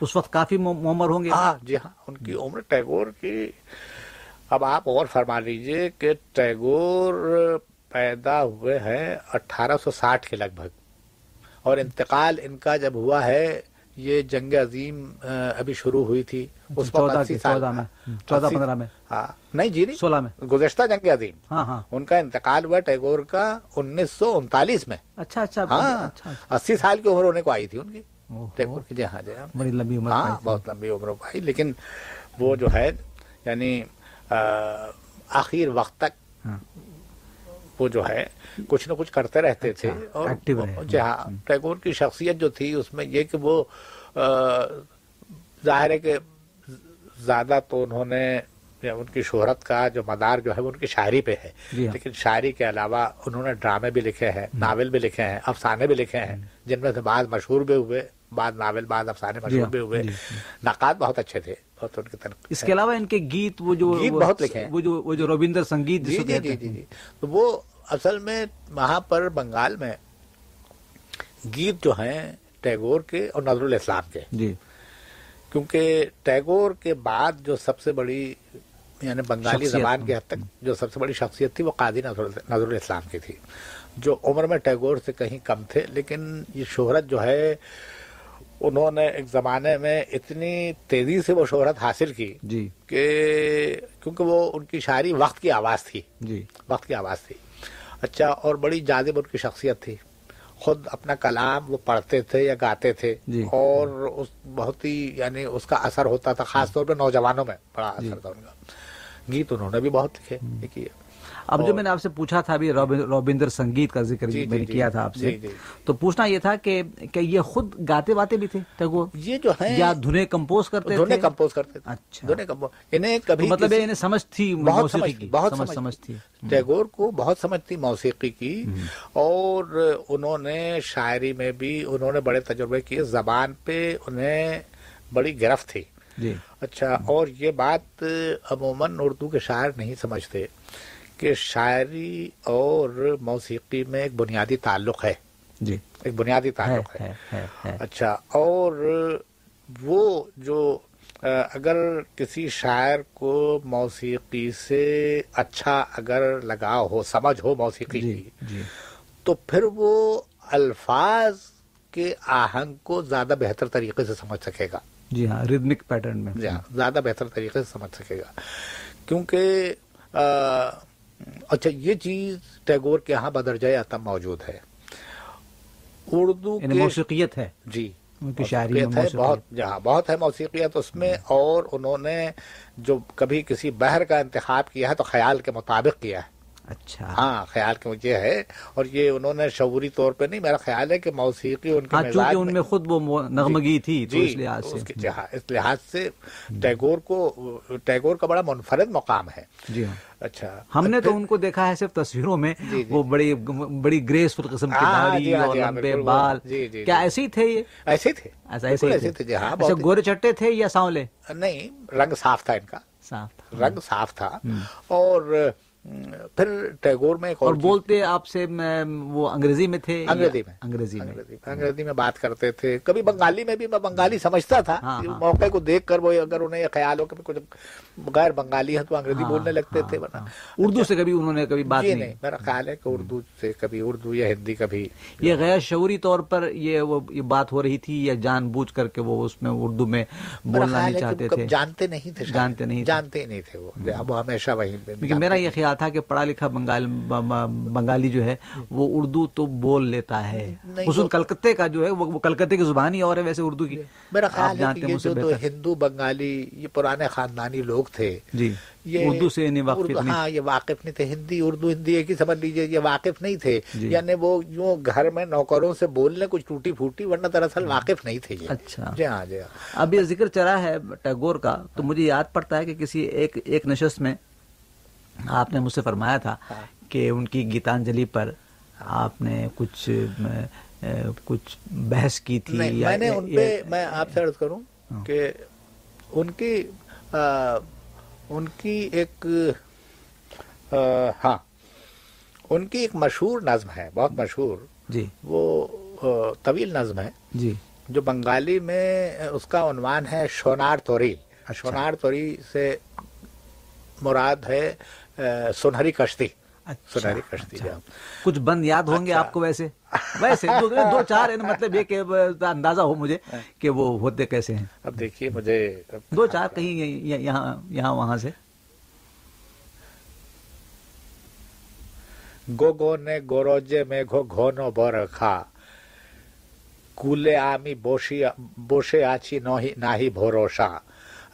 اس وقت کافی عمر ہوں گے۔ ہاں جی ہاں ان کی عمر ٹیگور کی۔ اب آپ اور فرما لیجیے کہ ٹیگور پیدا ہوئے ہیں اٹھارہ سو ساٹھ کے لگ بھگ۔ اور انتقال ان کا جب ہوا ہے یہ جنگ عظیم ابھی شروع ہوئی تھی۔ اس چودہ چودہ ہاں، پندرہ میں۔ ہاں نہیں جی نہیں سولہ میں۔ گزشتہ جنگ عظیم۔ ہاں، ہاں۔ ان کا انتقال ہوا ٹیگور کا انیس سو انتالیس میں۔ اچھا اچھا, اچھا، ہاں اچھا، اچھا۔ اسی سال کی عمر ہونے کو آئی تھی ان کی۔ ٹیگور کی جی ہاں جی بڑی لمبی عمر ہاں بہت لمبی عمر آئی لیکن وہ جو ہے یعنی آخر وقت تک وہ جو ہے کچھ نہ کچھ کرتے رہتے تھے۔ اور جہاں جی ٹیگور کی شخصیت جو تھی اس میں یہ کہ وہ ظاہر ہے کہ زیادہ تو انہوں نے ان کی شہرت کا جو مدار جو ہے وہ ان کی شاعری پہ ہے۔ لیکن شاعری کے علاوہ انہوں نے ڈرامے بھی لکھے ہیں ناول بھی لکھے ہیں افسانے بھی لکھے ہیں جن میں سے بعض مشہور بھی ہوئے بعض ناول بعض افسانے مشہور بھی ہوئے۔ نقاد بہت اچھے تھے۔ بہت ان کے تنق اس کے علاوہ ان کے گیت وہ جو گیت بہت لکھے ہیں۔ وہ جو وہ جو ربندر سنگیت جی جی جی،, جی جی تو وہ اصل میں وہاں پر بنگال میں گیت جو ہیں ٹیگور کے اور نظر الاسلام کے۔ جی۔ کیونکہ ٹیگور کے بعد جو سب سے بڑی یعنی بنگالی زبان کے حد تک جو سب سے بڑی شخصیت تھی وہ قاضی نظر الاسلام کی تھی۔ جو عمر میں ٹیگور سے کہیں کم تھے لیکن یہ شہرت جو ہے انہوں نے ایک زمانے میں اتنی تیزی سے وہ شہرت حاصل کی جی۔ کہ کیونکہ وہ ان کی شاعری وقت کی آواز تھی۔ جی۔ وقت کی آواز تھی۔ اچھا اور بڑی جاذب ان کی شخصیت تھی۔ خود اپنا کلام وہ پڑھتے تھے یا گاتے تھے۔ جی۔ اور اس بہت ہی یعنی اس کا اثر ہوتا تھا خاص طور پہ نوجوانوں میں بڑا اثر جی۔ تھا ان کا۔ گیت انہوں نے بھی بہت لکھے اب جو میں نے آپ سے پوچھا تھا ابھی روبندر سنگیت کا ذکر جی، میں جی، نے کیا جی، تھا آپ سے تو پوچھنا یہ تھا کہ یہ خود گاتے واتے بھی تھے یہ جو ہے یا دھنے کمپوز کرتے دھنے کمپوز کرتے اچھا۔ دھنے کمپوز انہیں کبھی مطلب انہیں سمجھ تھی موسیقی کی بہت سمجھ تھی۔ ٹیگور کو بہت سمجھ تھی موسیقی کی۔ اور انہوں نے شاعری میں بھی انہوں نے بڑے تجربے کیے۔ زبان پہ انہیں بڑی گرفت تھی۔ جی۔ اچھا اور یہ بات عموماً اردو کے شاعر نہیں سمجھتے۔ کہ شاعری اور موسیقی میں ایک بنیادی تعلق ہے۔ جی۔ ایک بنیادی تعلق ہے اچھا اور وہ جو اگر کسی شاعر کو موسیقی سے اچھا اگر لگاؤ ہو سمجھ ہو موسیقی کی تو پھر وہ الفاظ کے آہنگ کو زیادہ بہتر طریقے سے سمجھ سکے گا۔ جی ہاں ردمک پیٹرن میں۔ جی ہاں زیادہ بہتر طریقے سے سمجھ سکے گا۔ کیونکہ اچھا یہ چیز ٹیگور کے یہاں بدرجۂ عطا موجود ہے۔ اردو موسیقیت ہے۔ جی موسیقیت ہے بہت جہاں بہت ہے موسیقیت اس میں اور انہوں نے جو کبھی کسی بہر کا انتخاب کیا ہے تو خیال کے مطابق کیا ہے۔ اچھا۔ ہاں خیال کہ مجھے ہے اور یہ انہوں نے شعوری طور پہ نہیں میرا خیال ہے کہ موسیقی ان کے ہاں، مزاج میں ان میں خود وہ نغمگی جی، تھی جی اس لحاظ سے۔ اس لحاظ سے ٹیگور کو ٹیگور کا بڑا منفرد مقام ہے۔ جی ہاں۔ اچھا۔ ہم نے تو ان کو دیکھا ہے صرف تصویروں میں جی، جی۔ وہ بڑی بڑی گریس فل قسم کی ہاں، داڑھی ہاں، اور لمبے بال۔ کیا ایسے ہی تھے یہ؟ ایسے تھے۔ ایسے ایسے تھے جی ہاں اچھا گورے چٹے تھے یا سانولے؟ نہیں رنگ صاف تھا ان کا۔ صاف تھا۔ رنگ صاف تھا۔ اور پھر ٹیگور میں ایک اور, بولتے آپ سے وہ انگریزی میں تھے انگریزی میں انگریزی میں؟ انگریزی میں بات کرتے تھے۔ کبھی بنگالی میں بھی میں بنگالی سمجھتا تھا۔ ہاں، ہاں۔ موقع کو دیکھ کر وہ اگر انہیں یہ خیال ہو کہ کچھ غیر بنگالی ہے تو انگریزی ہاں، بولنے لگتے تھے۔ اردو اچھا۔ سے کبھی انہوں نے کبھی بات جی نہیں میرا خیال ہے کہ اردو سے کبھی اردو یا ہندی کبھی یہ غیر شعوری طور پر یہ وہ بات ہو رہی تھی یا جان بوجھ کر کے وہ اس میں اردو میں بولنا نہیں چاہتے تھے۔ جانتے نہیں تھے جانتے نہیں جانتے نہیں تھے وہ۔ ہمیشہ وہیں میرا یہ خیال تھا کہ پڑھا لکھا بنگال بنگالی جو ہے وہ اردو تو بول لیتا ہے۔ خصوص کلکتے کا جو ہے وہ کلکتے کی زبان ہی اور ہے ویسے اردو کی۔ میرا خیال ہے کہ جو ہندو بنگالی یہ پرانے خاندانی لوگ تھے۔ جی یہ اردو سے نہیں واقف ہاں یہ واقف نہیں تھے۔ ہندی اردو ہندی ایک ہی سمجھ لیجیے یہ واقف نہیں تھے۔ جی۔ یعنی وہ یوں گھر میں نوکروں سے بولنے کچھ ٹوٹی پھوٹی ورنہ دراصل واقف نہیں تھے اچھا۔ جی ہاں جی ہاں۔ اب یہ ذکر چلا ہے ٹیگور کا تو مجھے یاد پڑتا ہے کہ کسی ایک ایک نشست میں آپ نے مجھ سے فرمایا تھا ہاں۔ کہ ان کی گیتانجلی پر آپ نے کچھ کچھ بحث کی تھی میں نے ان پہ میں آپ سے عرض کروں ہاں۔ کہ ان کی ان کی ایک ہاں ان کی ایک مشہور نظم ہے بہت مشہور جی۔ وہ طویل نظم ہے جی۔ جو بنگالی میں اس کا عنوان ہے شونار توری۔ اچھا۔ شونار توری سے مراد ہے سنہری کشتی۔ اچھا، سونہری کشتی اچھا۔ جی ہاں۔ کچھ بند یاد ہوں گے اچھا۔ آپ کو ویسے۔ ویسے دو چار ہے مطلب یہ کہ اندازہ ہو مجھے کہ وہ ہوتے کیسے ہیں۔ اب دیکھیے مجھے دو چار کہیں یہاں یہاں وہاں سے۔ گو گو نے گوروجے میں گو گھونو بو رکھا کولے آمی بوشی بوشے آچی ناہی بھوروشا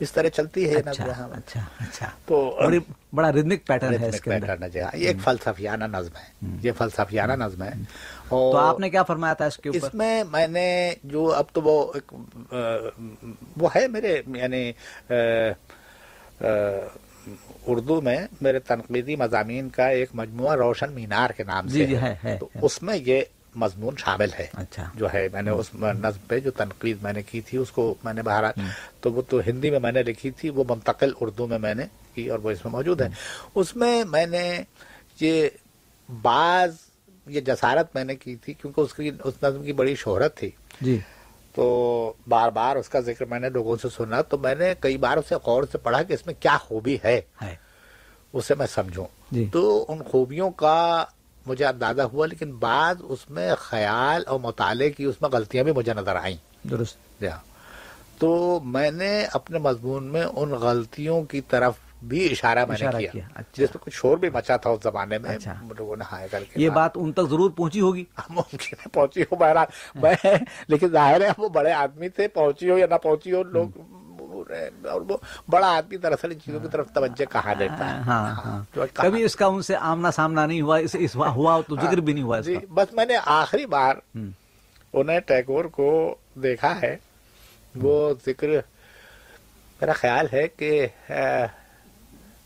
اس طرح چلتی ہے تو بڑا ردمک پیٹرن ہے اس کے پیٹرن یہ ایک فلسفیانہ نظم ہے یہ فلسفیانہ نظم ہے تو آپ نے کیا فرمایا تھا اس کے اوپر اس میں میں نے جو اب تو وہ وہ ہے میرے یعنی اردو میں میرے تنقیدی مضامین کا ایک مجموعہ روشن مینار کے نام سے ہے تو اس میں یہ مضمون شامل ہے۔ اچھا۔ جو ہے میں نے اس نظم پہ جو تنقید میں نے کی تھی اس کو میں نے بہارا تو وہ تو ہندی میں میں نے لکھی تھی وہ منتقل اردو میں میں نے کی اور وہ اس میں موجود ہے۔ اس میں میں نے یہ بعض یہ جسارت میں نے کی تھی کیونکہ اس کی اس نظم کی بڑی شہرت تھی۔ جی۔ تو بار بار اس کا ذکر میں نے لوگوں سے سنا۔ تو میں نے کئی بار اسے غور سے پڑھا کہ اس میں کیا خوبی ہے۔ اسے میں سمجھوں۔ تو ان خوبیوں کا مجھے اندازہ ہوا لیکن بعض اس میں خیال اور مطالعے کی اس میں غلطیاں بھی مجھے نظر آئیں۔ درست۔ جی ہاں۔ تو میں نے اپنے مضمون میں ان غلطیوں کی طرف بھی اشارہ میں نے کیا۔ اچھا۔ جس میں کچھ شور بھی مچا تھا اس زمانے میں۔ اچھا۔ لوگوں نے ہائے کر کے یہ بات ان تک ضرور پہنچی ہوگی۔ ہاں، ممکن ہے پہنچی ہو بہرحال۔ میں لیکن ظاہر ہے وہ بڑے آدمی تھے پہنچی ہو یا نہ پہنچی ہو لوگ ہو رہے ہیں اور وہ بڑا آدمی دراصل ان چیزوں کی طرف توجہ کہاں دیتا ہے۔ ہاں، ہاں، ہاں۔ کبھی اس کا ان سے آمنا سامنا نہیں ہوا اس ہوا تو ذکر بھی نہیں ہوا جی بس میں نے آخری بار انہیں ٹیگور کو دیکھا ہے۔ وہ ذکر میرا خیال ہے کہ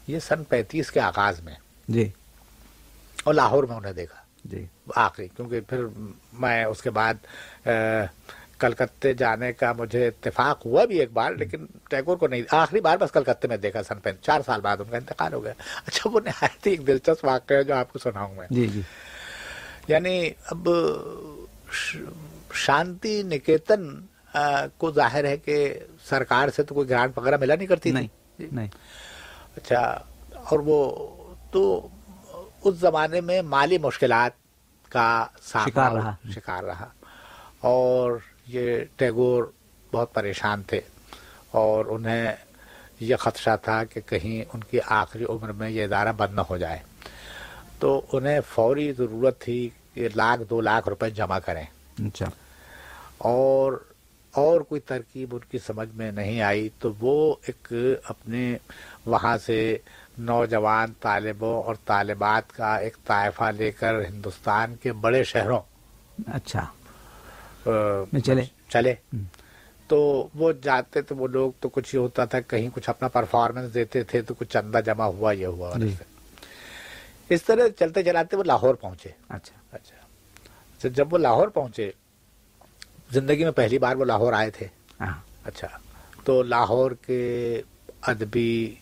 یہ سن پینتیس کے آغاز میں۔ جی۔ اور لاہور میں انہیں دیکھا۔ جی۔ آخری کیونکہ پھر میں اس کے بعد کلکتے جانے کا مجھے اتفاق ہوا بھی ایک بار لیکن ٹیگور کو نہیں آخری بار بس کلکتے میں دیکھا سن پین چار سال بعد ان کا انتقال ہو گیا۔ اچھا وہ نہایت ہی ایک دلچسپ واقعہ ہے جو آپ کو سناؤں میں۔ جی جی۔ یعنی اب شانتی نکیتن کو ظاہر ہے کہ سرکار سے تو کوئی گرانٹ وغیرہ ملا نہیں کرتی جی۔ نہیں اچھا اور وہ تو اس زمانے میں مالی مشکلات کا سامنا شکار رہا۔ اور یہ ٹیگور بہت پریشان تھے اور انہیں یہ خدشہ تھا کہ کہیں ان کی آخری عمر میں یہ ادارہ بند نہ ہو جائے۔ تو انہیں فوری ضرورت تھی کہ لاکھ دو لاکھ روپے جمع کریں۔ اچھا۔ اور اور کوئی ترکیب ان کی سمجھ میں نہیں آئی تو وہ ایک اپنے وہاں سے نوجوان طالبوں اور طالبات کا ایک طائفہ لے کر ہندوستان کے بڑے شہروں اچھا۔ میں چلے۔ چلے۔ تو وہ جاتے تو وہ لوگ تو کچھ یہ ہوتا تھا کہیں کچھ اپنا پرفارمنس دیتے تھے تو کچھ چندہ جمع ہوا یہ ہوا جی۔ اس طرح۔ چلتے چلاتے وہ لاہور پہنچے۔ اچھا۔ اچھا۔ جب وہ لاہور پہنچے زندگی میں پہلی بار وہ لاہور آئے تھے۔ ہاں۔ اچھا۔ تو لاہور کے ادبی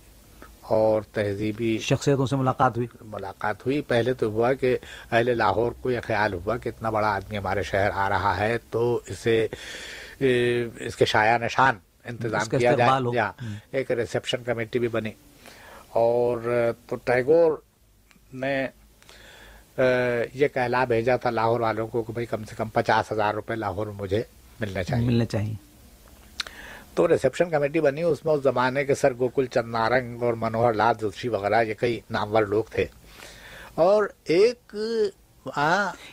اور تہذیبی شخصیتوں سے ملاقات ہوئی۔ ملاقات ہوئی۔ پہلے تو ہوا کہ اہل لاہور کو یہ خیال ہوا کہ اتنا بڑا آدمی ہمارے شہر آ رہا ہے تو اسے اس کے شایہ نشان انتظام کیا جائے۔ یا ایک ریسیپشن کمیٹی بھی بنی۔ اور تو ٹیگور نے یہ کہلا بھیجا تھا لاہور والوں کو کہ بھائی کم سے کم پچاس ہزار روپے لاہور مجھے ملنے چاہیے۔ ملنے چاہیے۔ تو ریسپشن کمیٹی بنی اس میں اس زمانے کے سر گوکل چند نارنگ اور منوہر لال جوشی وغیرہ یہ کئی نامور لوگ تھے۔ اور ایک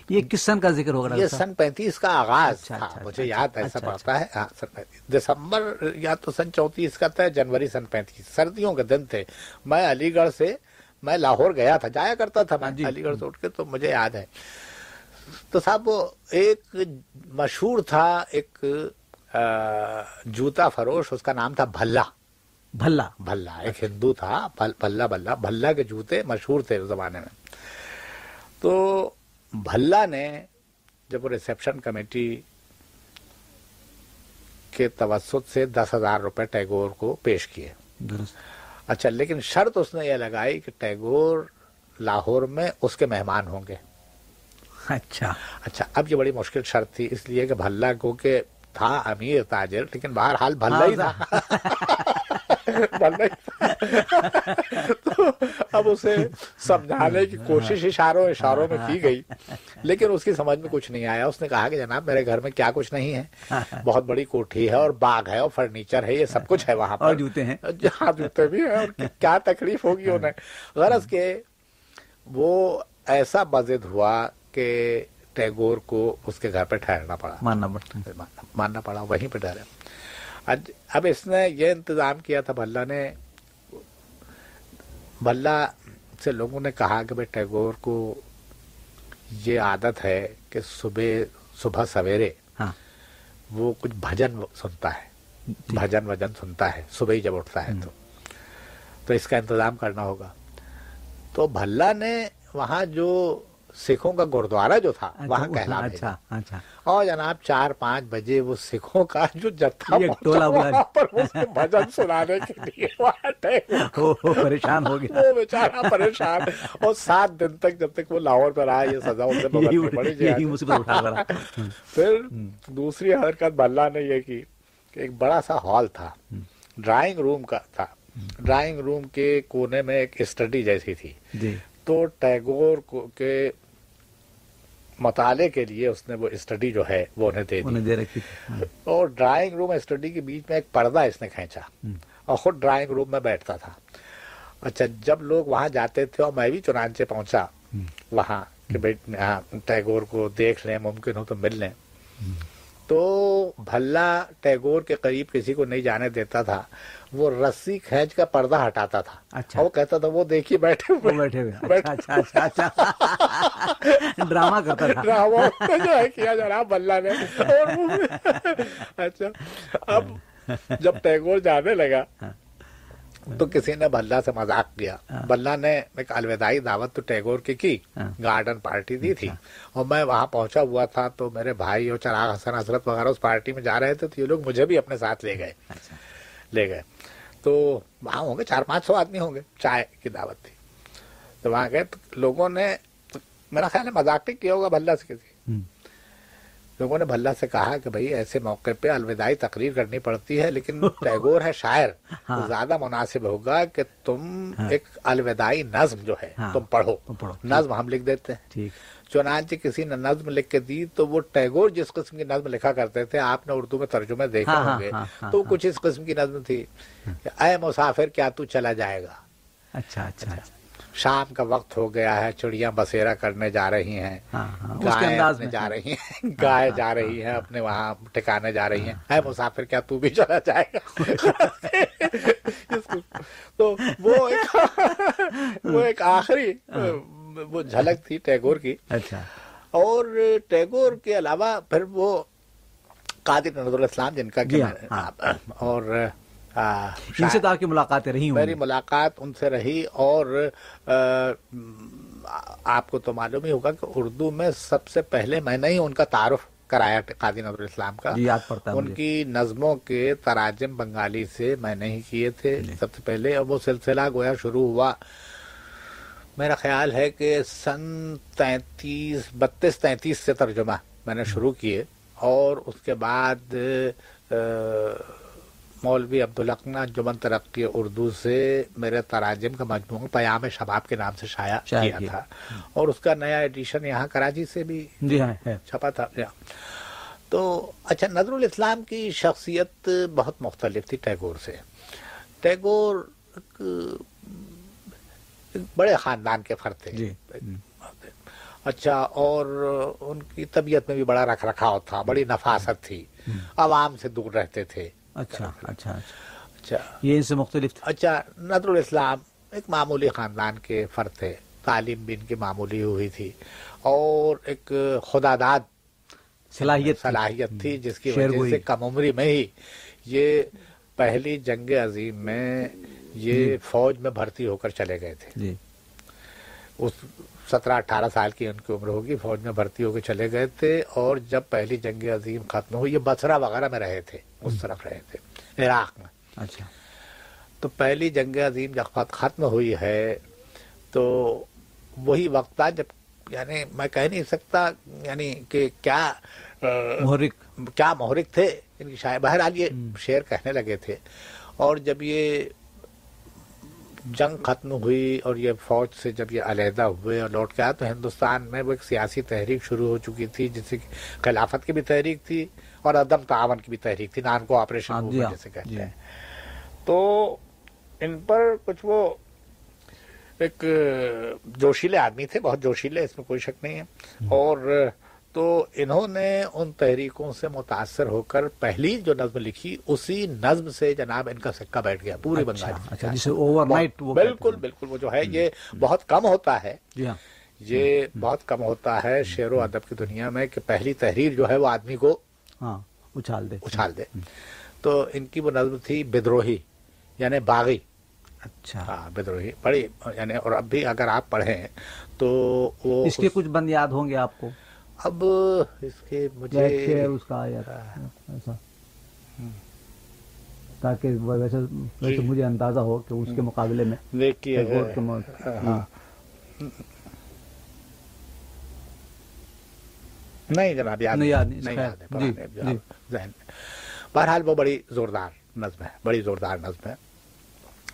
یہ کس سن کا ذکر ہو ہوگا؟ یہ سن پینتیس کا آغاز اچھا، تھا اچھا، مجھے اچھا، یاد ایسا پڑتا ہے۔ ہاں، دسمبر یا تو سن چونتیس کا تھا جنوری سن پینتیس۔ سردیوں کے دن تھے۔ میں علی گڑھ سے میں لاہور گیا تھا جایا کرتا تھا میں ہاں جی۔ علی گڑھ سے اٹھ کے تو مجھے یاد ہے۔ تو صاحب وہ ایک مشہور تھا ایک جوتا فروش اس کا نام تھا بھلا۔ بھلا۔ بھلا ایک ہندو تھا بھلا بھلا۔ بھلا کے جوتے مشہور تھے اس زمانے میں۔ تو بھلا نے جب وہ ریسیپشن کمیٹی کے توسط سے دس ہزار روپے ٹیگور کو پیش کیے۔ اچھا لیکن شرط اس نے یہ لگائی کہ ٹیگور لاہور میں اس کے مہمان ہوں گے۔ اچھا۔ اچھا اب یہ بڑی مشکل شرط تھی اس لیے کہ بھلا کو کہ تھا امیر تاجر لیکن بہرحال ہاں، بھلا ہاں۔ ہی تھا۔ تو اب اسے سمجھانے کی کوشش اشاروں اشاروں میں کی گئی۔ لیکن اس کی سمجھ میں کچھ نہیں آیا۔ اس نے کہا کہ جناب میرے گھر میں کیا کچھ نہیں ہے۔ بہت بڑی کوٹھی ہے اور باغ ہے اور فرنیچر ہے یہ سب کچھ ہے وہاں پر۔ جوتے ہیں۔ جہاں جوتے بھی ہیں۔ اور کیا تکلیف ہوگی انہیں۔ غرض کے وہ ایسا بزد ہوا کہ ٹیگور کو اس کے گھر پہ ٹھہرنا پڑا۔ ماننا پڑتا ہے۔ ماننا پڑا وہیں پہ ٹھہرے۔ اب- اس نے یہ انتظام کیا تھا بھلا نے بھلا سے لوگوں نے کہا کہ بھائی ٹیگور کو یہ عادت ہے کہ صبح صبح سویرے ہاں۔ وہ کچھ بھجن سنتا ہے۔ بھجن وجن سنتا ہے صبح ہی جب اٹھتا ہے تو۔ تو اس کا انتظام کرنا ہوگا۔ تو بھلا نے وہاں جو سکھوں کا گردوارا جو تھا اچھا، وہاں وہ- کہلا اچھا اچھا۔ اور جناب چار پانچ بجے وہ سکھوں کا جو جتھا بھجن سنانے کے لیے <laughs> پریشان ہو گیا۔ وہ بیچارہ پریشان۔ اور سات دن تک جب تک وہ لاہور پر رہا یہ سزا اسے پھر دوسری حرکت بھلا نے یہ کی کہ ایک بڑا سا ہال تھا۔ ڈرائنگ روم کا تھا۔ ڈرائنگ روم کے کونے میں ایک اسٹڈی جیسی تھی۔ جی۔ تو ٹیگور کے مطالعے کے لیے اس نے وہ اسٹڈی جو ہے وہ انہیں دے دی۔ دے رکھی ہاں، اور ڈرائنگ روم اسٹڈی کے بیچ میں ایک پردہ اس نے کھینچا۔ اور خود ڈرائنگ روم میں بیٹھتا تھا۔ اچھا جب لوگ وہاں جاتے تھے اور میں بھی چنانچہ پہنچا وہاں کہ بھائی ہاں ٹیگور کو دیکھ لیں ممکن ہو تو مل لیں۔ تو بھلا ٹیگور کے قریب کسی کو نہیں جانے دیتا تھا وہ رسی کھینچ کا پردہ ہٹاتا تھا۔ اچھا۔ وہ کہتا تھا وہ دیکھیے بیٹھے بیٹھے اچھا اچھا اچھا ڈرامہ کرتا تھا۔ ڈرامہ جو ہے کیا جناب بلہ نے۔ اچھا۔ اب جب ٹیگور جانے لگا تو کسی نے بھلا سے مذاق کیا۔ بلہ نے ایک الوداعی دعوت تو ٹیگور کی کی ہاں۔ گارڈن پارٹی دی تھی۔ اور میں وہاں پہنچا ہوا تھا تو میرے بھائی اور چراغ حسن حضرت وغیرہ اس پارٹی میں جا رہے تھے تو یہ لوگ مجھے بھی اپنے ساتھ لے گئے۔ اچھا۔ لے گئے۔ تو وہاں ہوں گے چار پانچ سو آدمی ہوں گے چائے کی دعوت تھی۔ تو وہاں گئے تو لوگوں نے میرا خیال ہے مذاق بھی کیا ہوگا بھلا سے کسی۔ لوگوں نے بھلا سے کہا کہ بھائی ایسے موقع پہ الوداعی تقریر کرنی پڑتی ہے لیکن <laughs> ٹیگور ہے شاعر۔ تو زیادہ مناسب ہوگا کہ تم ایک الوداعی نظم جو ہے ہاں، تم پڑھو۔ نظم ہم لکھ دیتے ہیں۔ چنانچہ کسی نے نظم لکھ کے دی تو وہ ٹیگور جس قسم کی نظم لکھا کرتے تھے آپ نے اردو میں ترجمے دیکھے ہاں، ہاں، ہوں گے۔ ہاں، ہاں، تو کچھ اس قسم کی نظم تھی کہ اے مسافر کیا تو چلا جائے گا؟ اچھا اچھا۔ اچھا۔ شام کا وقت ہو گیا ہے چڑیاں بسیرا کرنے جا رہی ہیں۔ ہاں ہاں گائے اپنے میں جا رہی ہیں۔ گائے جا رہی ہیں اپنے وہاں ٹھکانے جا رہی ہیں۔ اے مسافر کیا تو بھی چلا جائے گا؟ تو وہ ایک وہ ایک آخری وہ جھلک تھی ٹیگور کی۔ اچھا۔ اور ٹیگور کے علاوہ پھر وہ قادر نظر الاسلام جن کا ہاں، اور ان سے تو آپ کی ملاقاتیں رہی میری ہوں ملاقات ان سے رہی اور آپ کو تو معلوم ہی ہوگا کہ اردو میں سب سے پہلے میں نے ہی ان کا تعارف کرایا قادی نظر اسلام کا۔ جی یاد پڑتا ان کی نظموں کے تراجم بنگالی سے میں نے ہی کیے تھے جی۔ سب سے پہلے۔ اور وہ سلسلہ گویا شروع ہوا۔ میرا خیال ہے کہ سن تینتیس بتیس تینتیس سے ترجمہ میں نے شروع کیے اور اس کے بعد مولوی عبدالقنا جمن ترقی اردو سے میرے تراجم کا مجموعہ پیام شباب کے نام سے شائع کیا۔ تھا۔ اور اس کا نیا ایڈیشن یہاں کراچی سے بھی جی ہاں چھپا تھا۔ یا۔ تو اچھا نظر الاسلام کی شخصیت بہت مختلف تھی ٹیگور سے۔ ٹیگور بڑے خاندان کے فرد تھے۔ جی۔ اچھا اور ان کی طبیعت میں بھی بڑا رکھ رکھاؤ تھا بڑی نفاست تھی۔ عوام سے دور رہتے تھے۔ اچھا اچھا اچھا۔ اچھا۔ یہ ان سے مختلف اچھا نظر الاسلام ایک معمولی خاندان کے فرد تھے۔ تعلیم بھی ان کی معمولی ہوئی تھی۔ اور ایک خدا داد صلاحیت۔ صلاحیت تھی جس کی وجہ۔ سے کم عمری میں ہی یہ پہلی جنگ عظیم میں یہ فوج میں بھرتی ہو کر چلے گئے تھے۔ جی۔ اس سترہ اٹھارہ سال کی ان کی عمر ہوگی فوج میں بھرتی ہو کے چلے گئے تھے۔ اور جب پہلی جنگ عظیم ختم ہوئی یہ بسرا وغیرہ میں رہے تھے۔ اس طرف رہے تھے۔ عراق میں۔ اچھا۔ تو پہلی جنگ عظیم جب خت- ختم ہوئی ہے تو وہی وقت تھا جب یعنی میں کہہ نہیں سکتا یعنی کہ کیا محرک۔ کیا محرک تھے۔ ان کی شاعر بہرحال یہ شعر کہنے لگے تھے۔ اور جب یہ جنگ ختم ہوئی اور یہ فوج سے جب یہ علیحدہ ہوئے اور لوٹ کے آئے تو ہندوستان میں وہ ایک سیاسی تحریک شروع ہو چکی تھی جس سے خلافت کی بھی تحریک تھی۔ اور عدم تعاون کی بھی تحریک تھی نان کو آپریشن ہاں، جی ہاں، جسے کہتے۔ ہیں تو ان پر کچھ وہ ایک جوشیلے آدمی تھے بہت جوشیلے اس میں کوئی شک نہیں ہے اور تو انہوں نے ان تحریکوں سے متاثر ہو کر پہلی جو نظم لکھی اسی نظم سے جناب ان کا سکہ بیٹھ گیا پوری بنگالی جسے اوور نائٹ بالکل بالکل وہ جو ہے یہ بہت کم ہوتا ہے یہ بہت کم ہوتا ہے شعر و ادب کی دنیا میں کہ پہلی تحریر جو ہے وہ آدمی کو ہاں اچھال دے۔ اچھال دے۔ تو ان کی وہ نظم تھی بدروہی یعنی باغی۔ اچھا۔ ہاں بدروہی۔ بڑی یعنی اور اب بھی اگر آپ پڑھیں تو وہ اس کے کچھ بند یاد ہوں گے آپ کو؟ اب اس کے مجھے اس کا آیا تھا۔ ایسا تاکہ ویسے ویسے مجھے اندازہ ہو کہ اس کے مقابلے میں دیکھیے ٹیگور کے مو- ہاں نہیں جناب یاد نہیں یاد ہے جی، جی۔ جناب ذہن میں۔ بہرحال وہ بڑی زوردار نظم ہے بڑی زوردار نظم ہے۔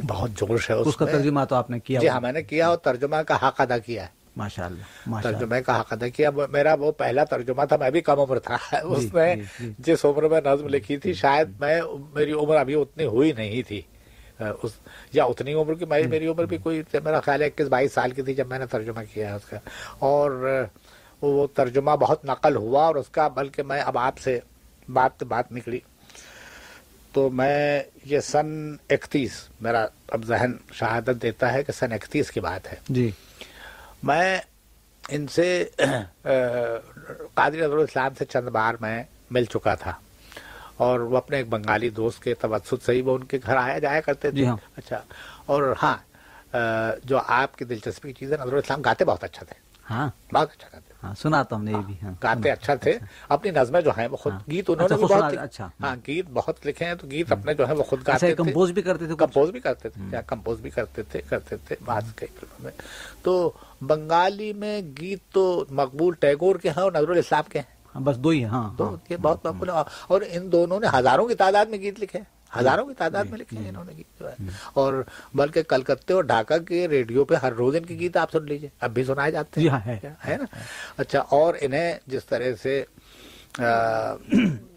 بہت جوش ہے اس کا ترجمہ تو آپ نے کیا جی ہاں میں نے کیا اور ترجمہ کا حق ادا کیا ہے۔ ماشاء اللہ ترجمے کا حق ادا کیا میرا وہ پہلا ترجمہ تھا میں بھی کم عمر تھا۔ اس میں جی، جی۔ جس عمر میں نظم لکھی تھی شاید میں میری عمر ابھی اتنی ہوئی نہیں تھی۔ اس یا اتنی عمر کی میری عمر بھی کوئی میرا خیال ہے اکیس بائیس سال کی تھی جب میں نے ترجمہ کیا ہے اس کا۔ اور وہ ترجمہ بہت نقل ہوا اور اس کا بلکہ میں اب آپ سے بات بات نکلی۔ تو میں یہ سن اکتیس میرا اب ذہن شہادت دیتا ہے کہ سن اکتیس کی بات ہے۔ جی۔ میں ان سے قادری نظر الاسلام سے چند بار میں مل چکا تھا۔ اور وہ اپنے ایک بنگالی دوست کے توسط سے ہی وہ ان کے گھر آیا جایا کرتے تھے۔ جی ہاں۔ اچھا۔ اور ہاں جو آپ کی دلچسپی کی چیز ہے نظر الاسلام گاتے بہت اچھا تھے۔ ہاں۔ بہت اچھا گاتے ہاں سنا ہم نے یہ بھی ہاں گاتے اچھا تھے۔ اپنی نظمیں جو ہیں وہ خود ہاں۔ گیت انہوں اچھا، نے بہت اچھا۔ ہاں گیت بہت لکھے ہیں تو گیت اپنے جو ہے وہ خود اچھا گاتے تھے۔ کمپوز بھی کرتے تھے؟ کمپوز بھی کرتے تھے یا کمپوز بھی کرتے تھے کرتے تھے بعض کئی فلموں میں۔ تو بنگالی میں گیت تو مقبول ٹیگور کے ہیں اور نظر الاسلام کے ہیں۔ بس دو ہی ہیں۔ ہاں تو۔ یہ بہت مقبول ہے اور ان دونوں نے ہزاروں کی تعداد میں گیت لکھے ہیں۔ ہزاروں کی تعداد میں لکھے ہیں انہوں نے گیت جو ہے۔ اور بلکہ کلکتے اور ڈھاکہ کے ریڈیو پہ ہر روز ان کے گیت آپ سن لیجیے اب بھی سنائے جاتے جی ہیں ہاں ہے۔ نا؟ اچھا اور انہیں جس طرح سے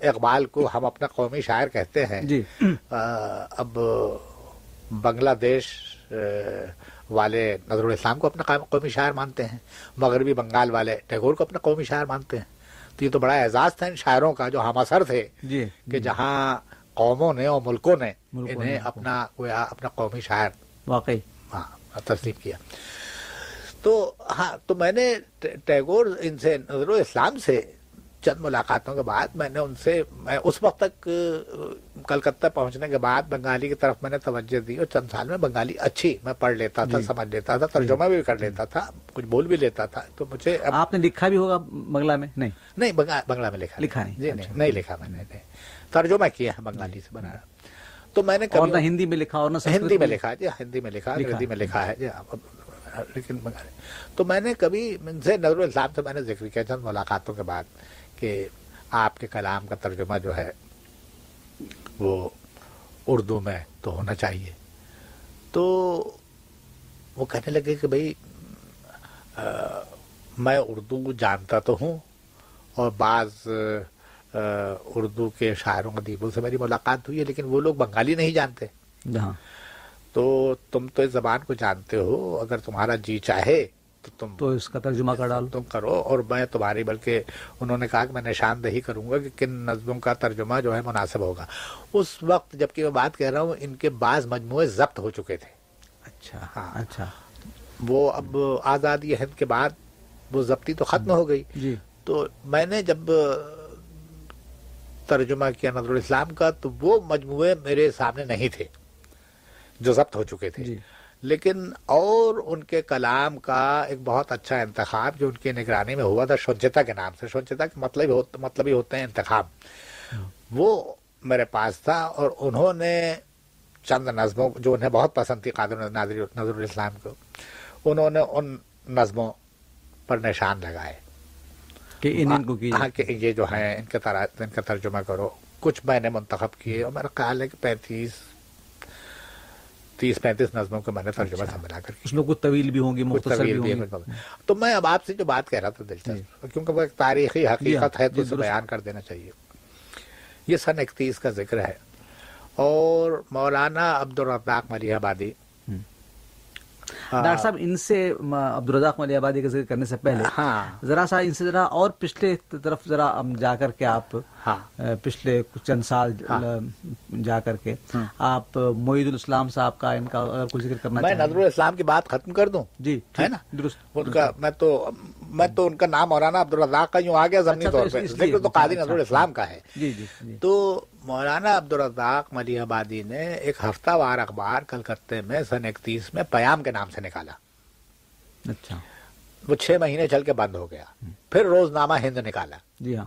اقبال کو ہم اپنا قومی شاعر کہتے ہیں۔ جی۔ اب بنگلہ دیش والے نظر الاسلام کو اپنا قومی شاعر مانتے ہیں۔ مغربی بنگال والے ٹیگور کو اپنا قومی شاعر مانتے ہیں۔ تو یہ تو بڑا اعزاز تھا ان شاعروں کا جو ہم اثر تھے جی۔ کہ جہاں قوموں نے اور ملکوں نے انہیں اپنا گویا اپنا قومی شاعر واقعی۔ ہاں تسلیم کیا۔ تو ہاں تو میں نے ٹیگور ان سے نظر الاسلام سے چند ملاقاتوں کے بعد میں نے ان سے میں اس وقت تک کلکتہ پہنچنے کے بعد بنگالی کی طرف میں نے توجہ دی اور چند سال میں بنگالی اچھی میں پڑھ لیتا تھا سمجھ لیتا تھا ترجمہ بھی کر لیتا تھا کچھ بول بھی لیتا تھا۔ تو مجھے آپ نے لکھا بھی ہوگا بنگلہ میں؟ نہیں۔ نہیں بنگلہ میں لکھا۔ لکھا نہیں، جی اچھا۔ نہیں لکھا میں نے۔ ترجمہ کیا ہے بنگالی سے بنایا تو میں نے کبھی ہندی میں لکھا اور نہ ہندی میں لکھا جی ہندی میں لکھا انگریزی میں لکھا ہے جی لیکن بنگالی۔ تو میں نے کبھی ان سے نظر الاسلام سے میں نے ذکر کیا چند ملاقاتوں کے بعد کہ آپ کے کلام کا ترجمہ جو ہے وہ اردو میں تو ہونا چاہیے۔ تو وہ کہنے لگے کہ بھائی میں اردو جانتا تو ہوں اور بعض اردو کے شاعروں ادیبوں سے میری ملاقات ہوئی ہے لیکن وہ لوگ بنگالی نہیں جانتے۔ تو تم تو اس زبان کو جانتے ہو۔ اگر تمہارا جی چاہے تو تم تو اس کا ترجمہ کر ڈالو۔ تم کرو۔ اور میں تمہاری بلکہ انہوں نے کہا کہ میں نشاندہی کروں گا کہ کن نظموں کا ترجمہ جو ہے مناسب ہوگا۔ اس وقت جبکہ میں بات کہہ رہا ہوں ان کے بعض مجموعے ضبط ہو چکے تھے۔ اچھا ہاں۔ اچھا۔ وہ اب آزادی ہند کے بعد وہ ضبطی تو ختم ہو گئی۔ جی۔ تو میں نے جب ترجمہ کیا نظر الاسلام کا تو وہ مجموعے میرے سامنے نہیں تھے جو ضبط ہو چکے تھے۔ جی۔ لیکن اور ان کے کلام کا ایک بہت اچھا انتخاب جو ان کی نگرانی میں ہوا تھا شنچتا کے نام سے شنچتا کے مطلب مطلب ہی ہوتے ہیں انتخاب۔ وہ میرے پاس تھا اور انہوں نے چند نظموں جو انہیں بہت پسند تھی قادر نظر الاسلام کو انہوں نے ان نظموں پر نشان لگائے۔ کہ ان ان کو کیجیے ہاں کہ یہ جو ہیں ان کا ان کا ترجمہ کرو۔ کچھ میں نے منتخب کیے اور میرا خیال ہے کہ پینتیس تیس پینتیس نظموں کو میں نے ترجمہ سنبھلا کر اس میں کچھ طویل بھی ہوں گی مختصر بھی ہوں گی۔ تو میں اب آپ سے جو بات کہہ رہا تھا دلچسپ کیونکہ وہ ایک تاریخی حقیقت ہے تو جی، اسے۔ بیان کر دینا چاہیے۔ یہ سن اکتیس کا ذکر ہے۔ اور مولانا عبد الرزاق ملی آبادی ڈاکٹر صاحب ان سے عبدالرزاق ملی آبادی کا ذکر کرنے سے پہلے ہاں۔ ذرا سا ان سے ذرا اور پچھلے طرف ذرا ہم جا کر کے آپ ہاں۔ پچھلے کچھ چند سال جا کر کے آپ معید الاسلام صاحب کا ان کا اگر کوئی ذکر کرنا میں نظر الاسلام کی بات ختم کر دوں؟ جی ہے نا؟ درست۔ ان کا میں تو میں تو ان کا نام مولانا عبدالرزاق کا یوں آ گیا ضمنی اچھا، طور پہ۔ ذکر تو قاضی اچھا، نظر الاسلام کا ہے۔ جی جی جی۔ تو مولانا عبدالرزاق ملی آبادی نے ایک ہفتہ وار اخبار کلکتے میں سن اکتیس میں پیام کے نام سے نکالا۔ اچھا۔ وہ چھ مہینے چل کے بند ہو گیا۔ پھر روز نامہ ہند نکالا۔ جی ہاں۔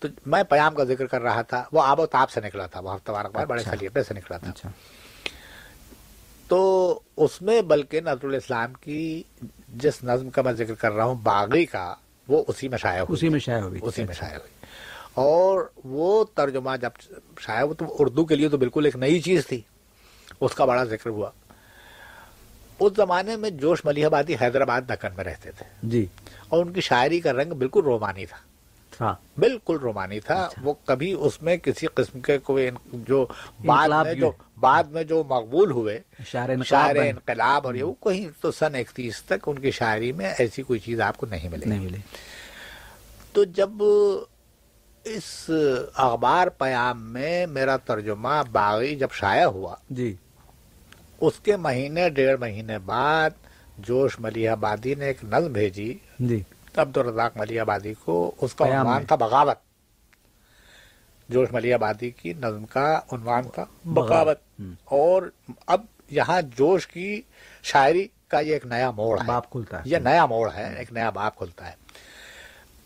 تو میں پیام کا ذکر کر رہا تھا وہ آب و تاب سے نکلا تھا وہ ہفتہ وار اخبار بڑے اچھا۔ سلیقے سے نکلا تھا۔ اچھا۔ تو اس میں بلکہ نظر الاسلام کی جس نظم کا میں ذکر کر رہا ہوں باغی کا وہ اسی میں شائع ہوئی اسی میں شائع ہوئی اسی میں شائع ہوئی۔ اور وہ ترجمہ جب شائع ہوا تو اردو کے لیے تو بالکل ایک نئی چیز تھی۔ اس کا بڑا ذکر ہوا۔ اس زمانے میں جوش ملیح آبادی حیدرآباد دکن میں رہتے تھے۔ جی۔ اور ان کی شاعری کا رنگ بالکل رومانی تھا۔ تھا بالکل رومانی تھا۔ اچھا۔ وہ کبھی اس میں کسی قسم کے کوئی جو بعد میں جو بعد میں جو مقبول ہوئے شاعر انقلاب اور یہ وہ کہیں تو سن اکتیس تک ان کی شاعری میں ایسی کوئی چیز آپ کو نہیں ملے ملے۔ تو جب اس اخبار پیام میں میرا ترجمہ باغی جب شائع ہوا جی۔ اس کے مہینے ڈیڑھ مہینے بعد جوش ملی آبادی نے ایک نظم بھیجی۔ جی۔ عبدالرزاق ملی آبادی کو اس کا عنوان۔ تھا بغاوت۔ جوش ملی آبادی کی نظم کا عنوان تھا بغاوت۔ اور اب یہاں جوش کی شاعری کا یہ ایک نیا موڑ ہے۔ باپ کھلتا ہے۔ یہ نیا موڑ ہے ایک نیا باپ کھلتا ہے۔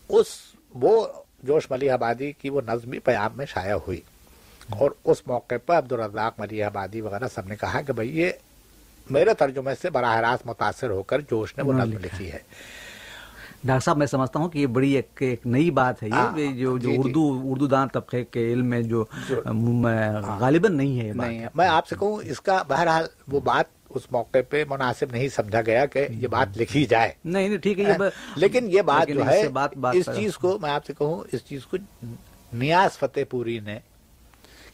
اس وہ جوش ملی آبادی کی وہ نظم بھی پیام میں شائع ہوئی۔ اور اس موقع پر عبدالرزاق ملی آبادی وغیرہ سب نے کہا کہ بھائی یہ میرے ترجمے سے براہ راست متاثر ہو کر جوش نے وہ نظم لکھی ہے۔ ڈاکٹر صاحب میں سمجھتا ہوں کہ یہ بڑی ایک ایک نئی بات ہے ہاں، یہ جو جو جی، جی۔ اردو اردو دان طبقے کے علم میں جو غالباً نہیں ہے یہ نہیں میں آپ سے کہوں اس کا بہرحال وہ بات اس موقع پہ مناسب نہیں سمجھا گیا کہ یہ بات لکھی جائے۔ نہیں نہیں ٹھیک ہے یہ لیکن یہ بات جو ہے اس چیز کو میں آپ سے کہوں اس چیز کو نیاز فتح پوری نے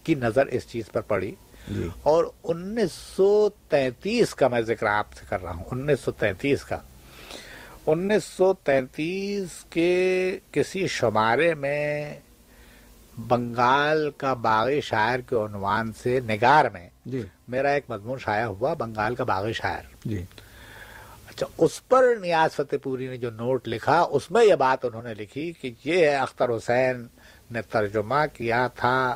کی نظر اس چیز پر پڑی جی۔ اور انیس سو تینتیس کا میں ذکر آپ سے کر رہا ہوں انیس سو تینتیس کا۔ انیس سو تینتیس کے کسی شمارے میں بنگال کا باغی شاعر کے عنوان سے نگار میں جی۔ میرا ایک مضمون شائع ہوا بنگال کا باغی شاعر۔ جی۔ اچھا اس پر نیاز فتح پوری نے جو نوٹ لکھا اس میں یہ بات انہوں نے لکھی کہ یہ ہے اختر حسین نے ترجمہ کیا تھا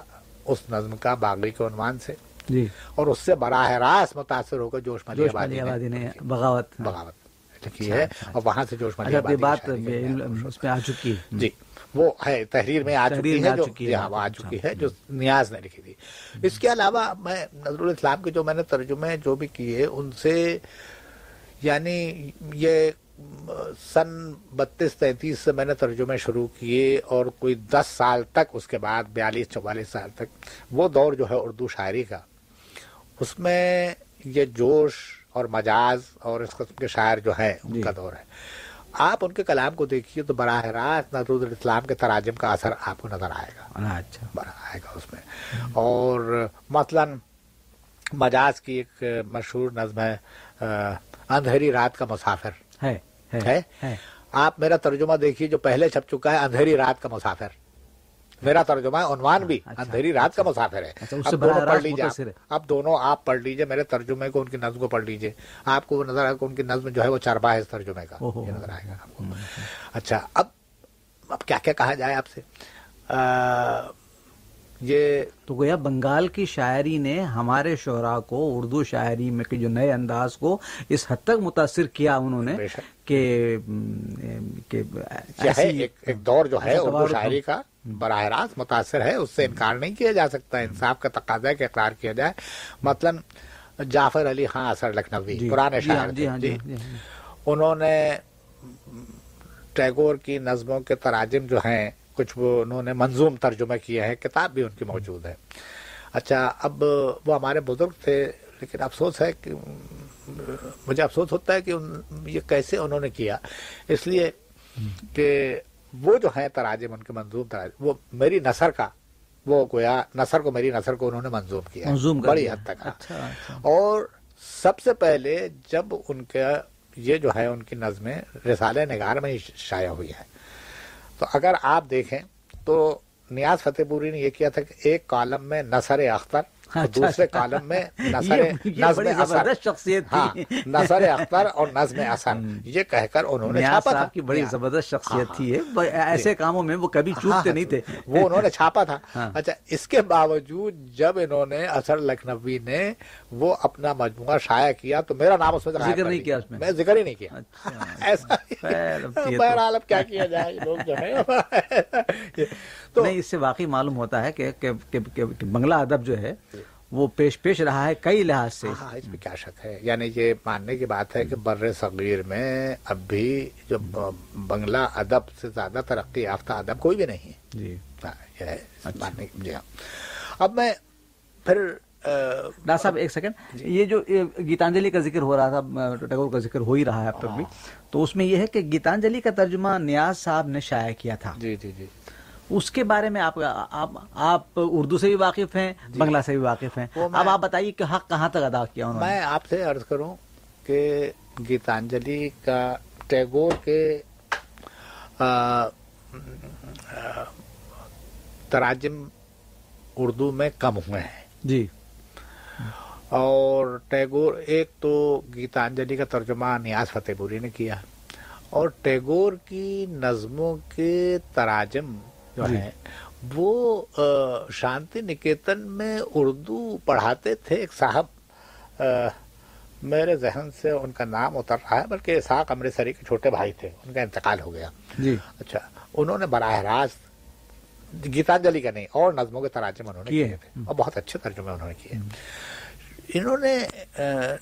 اس نظم کا باغی کے عنوان سے۔ جی۔ اور اس سے براہ راست متاثر ہو کر جوش ملی آبادی آبادی نے بغاوت۔ بغاوت۔ لکھی ہے۔ اور وہاں سے جوش ملی اچھا آبادی بات اس میں آ چکی جی وہ ہے تحریر میں آ چکی ہے جو جی ہاں، آ اچھا۔ چکی ہے جو نیاز نے لکھی تھی۔ اس کے علاوہ میں نظر الاسلام کے جو میں نے ترجمے جو بھی کیے ان سے یعنی یہ سن بتیس تینتیس سے میں نے ترجمے شروع کیے اور کوئی دس سال تک اس کے بعد بیالیس چوالیس سال تک وہ دور جو ہے اردو شاعری کا۔ اس میں یہ جوش اور مجاز اور اس قسم کے شاعر جو ہیں ان جی۔ کا دور ہے۔ آپ ان کے کلام کو دیکھیے تو براہ راست نظر الاسلام کے تراجم کا اثر آپ کو نظر آئے گا۔ اچھا۔ آئے گا اس میں۔ اور مثلا مجاز کی ایک مشہور نظم ہے اندھیری رات کا مسافر۔ ہے۔ ہے آپ میرا ترجمہ دیکھیے جو پہلے چھپ چکا ہے اندھیری رات کا مسافر۔ میرا ترجمہ عنوان بھی اچھا، اندھیری رات کا مسافر ہے۔ اچھا، اب دونوں پڑھ لیجیے اب دونوں آپ پڑھ لیجیے میرے ترجمے کو ان کی نظم کو پڑھ لیجیے آپ کو وہ نظر آئے گا ان کی نظم جو ہے وہ چربا ہے اس ترجمے کا۔ یہ نظر آئے گا آپ کو۔ اچھا اب اب کیا کیا کہا جائے آپ سے؟ یہ تو گویا بنگال کی شاعری نے ہمارے شعراء کو اردو شاعری میں کے جو نئے انداز کو اس حد تک متاثر کیا انہوں نے۔ کہ کہ ایک ایک دور جو ہے اردو شاعری کا براہ راست متاثر ہے اس سے انکار نہیں کیا جا سکتا انصاف کا تقاضا ہے کہ اقرار کیا جائے۔ مثلا جعفر علی خان اثر لکھنوی پرانے شاعر جی۔ انہوں نے ٹیگور کی نظموں کے تراجم جو ہیں کچھ وہ انہوں نے منظوم ترجمے کیے ہیں کتاب بھی ان کی موجود ہے۔ اچھا اب وہ ہمارے بزرگ تھے لیکن افسوس ہے کہ مجھے افسوس ہوتا ہے کہ یہ کیسے انہوں نے کیا اس لیے کہ وہ جو ہیں تراجم ان کے منظوم تراجم وہ میری نثر کا وہ گویا نثر کو میری نثر کو انہوں نے منظوم کیا۔ منظوم بڑی۔ حد تک ہاں۔ اچھا اچھا اور سب سے پہلے جب ان کا یہ جو ہے ان کی نظمیں رسالہ نگار میں ہی شائع ہوئی ہے تو اگر آپ دیکھیں تو نیاز فتح پوری نے یہ کیا تھا کہ ایک کالم میں نثر اختر دوسرے اچھا۔ کالم میں اثر۔ زبردست شخصیت ہاں نثر اختر اور نظم اثر۔ یہ کہہ کر انہوں نے چھاپا تھا۔ کی بڑی زبردست ہاں، شخصیت ہاں۔ تھی ب- ایسے کاموں میں وہ کبھی ہاں، چوکتے ہاں، نہیں تھے۔ وہ انہوں نے چھاپا تھا۔ ہاں۔ اچھا اس کے باوجود جب انہوں نے اثر لکھنوی نے وہ اپنا مجموعہ شائع کیا تو میرا نام اس میں ذکر کر نہیں۔ کیا اس میں؟ میں ذکر ہی نہیں کیا۔ اچھا ایسا بہرحال اب کیا کیا جائے؟ لوگ جو ہے تو نہیں اس سے واقعی معلوم ہوتا ہے کہ بنگلہ ادب جو ہے وہ پیش پیش رہا ہے کئی لحاظ سے۔ ہاں اس میں کیا شک ہے؟ یعنی یہ ماننے کی بات ہے کہ بر صغیر میں اب بھی جو بنگلہ ادب سے زیادہ ترقی یافتہ ادب کوئی بھی نہیں ہے۔ جی۔ ہاں، یہ ہے۔ اچھا۔ ماننے جی ہاں۔ اب میں پھر ڈاکٹر صاحب ایک سیکنڈ جی۔ یہ جو گیتانجلی کا ذکر ہو رہا تھا ٹیگور کا ذکر ہو ہی رہا ہے اب تک بھی۔ تو اس میں یہ ہے کہ گیتانجلی کا ترجمہ نیاز صاحب نے شائع کیا تھا۔ جی جی جی۔ اس کے بارے میں آپ آپ اردو سے بھی واقف ہیں بنگلہ سے بھی واقف ہیں۔ اب آپ بتائیے کہ حق کہاں تک ادا کیا انہوں نے؟ میں آپ سے عرض کروں کہ گیتانجلی کا ٹیگور کے تراجم اردو میں کم ہوئے ہیں۔ جی۔ اور ٹیگور ایک تو گیتانجلی کا ترجمہ نیاز فتح پوری نے کیا اور ٹیگور کی نظموں کے تراجم جو جی۔ ہیں وہ شانتی نکیتن میں اردو پڑھاتے تھے۔ ایک صاحب میرے ذہن سے ان کا نام اتر رہا ہے بلکہ اسحاق امرتسری کے چھوٹے بھائی تھے۔ ان کا انتقال ہو گیا۔ جی۔ اچھا انہوں نے براہ راست گیتانجلی کا نہیں اور نظموں کے تراجم انہوں نے کیے۔ تھے۔ اور بہت اچھے ترجمے انہوں نے کیے۔ انہوں نے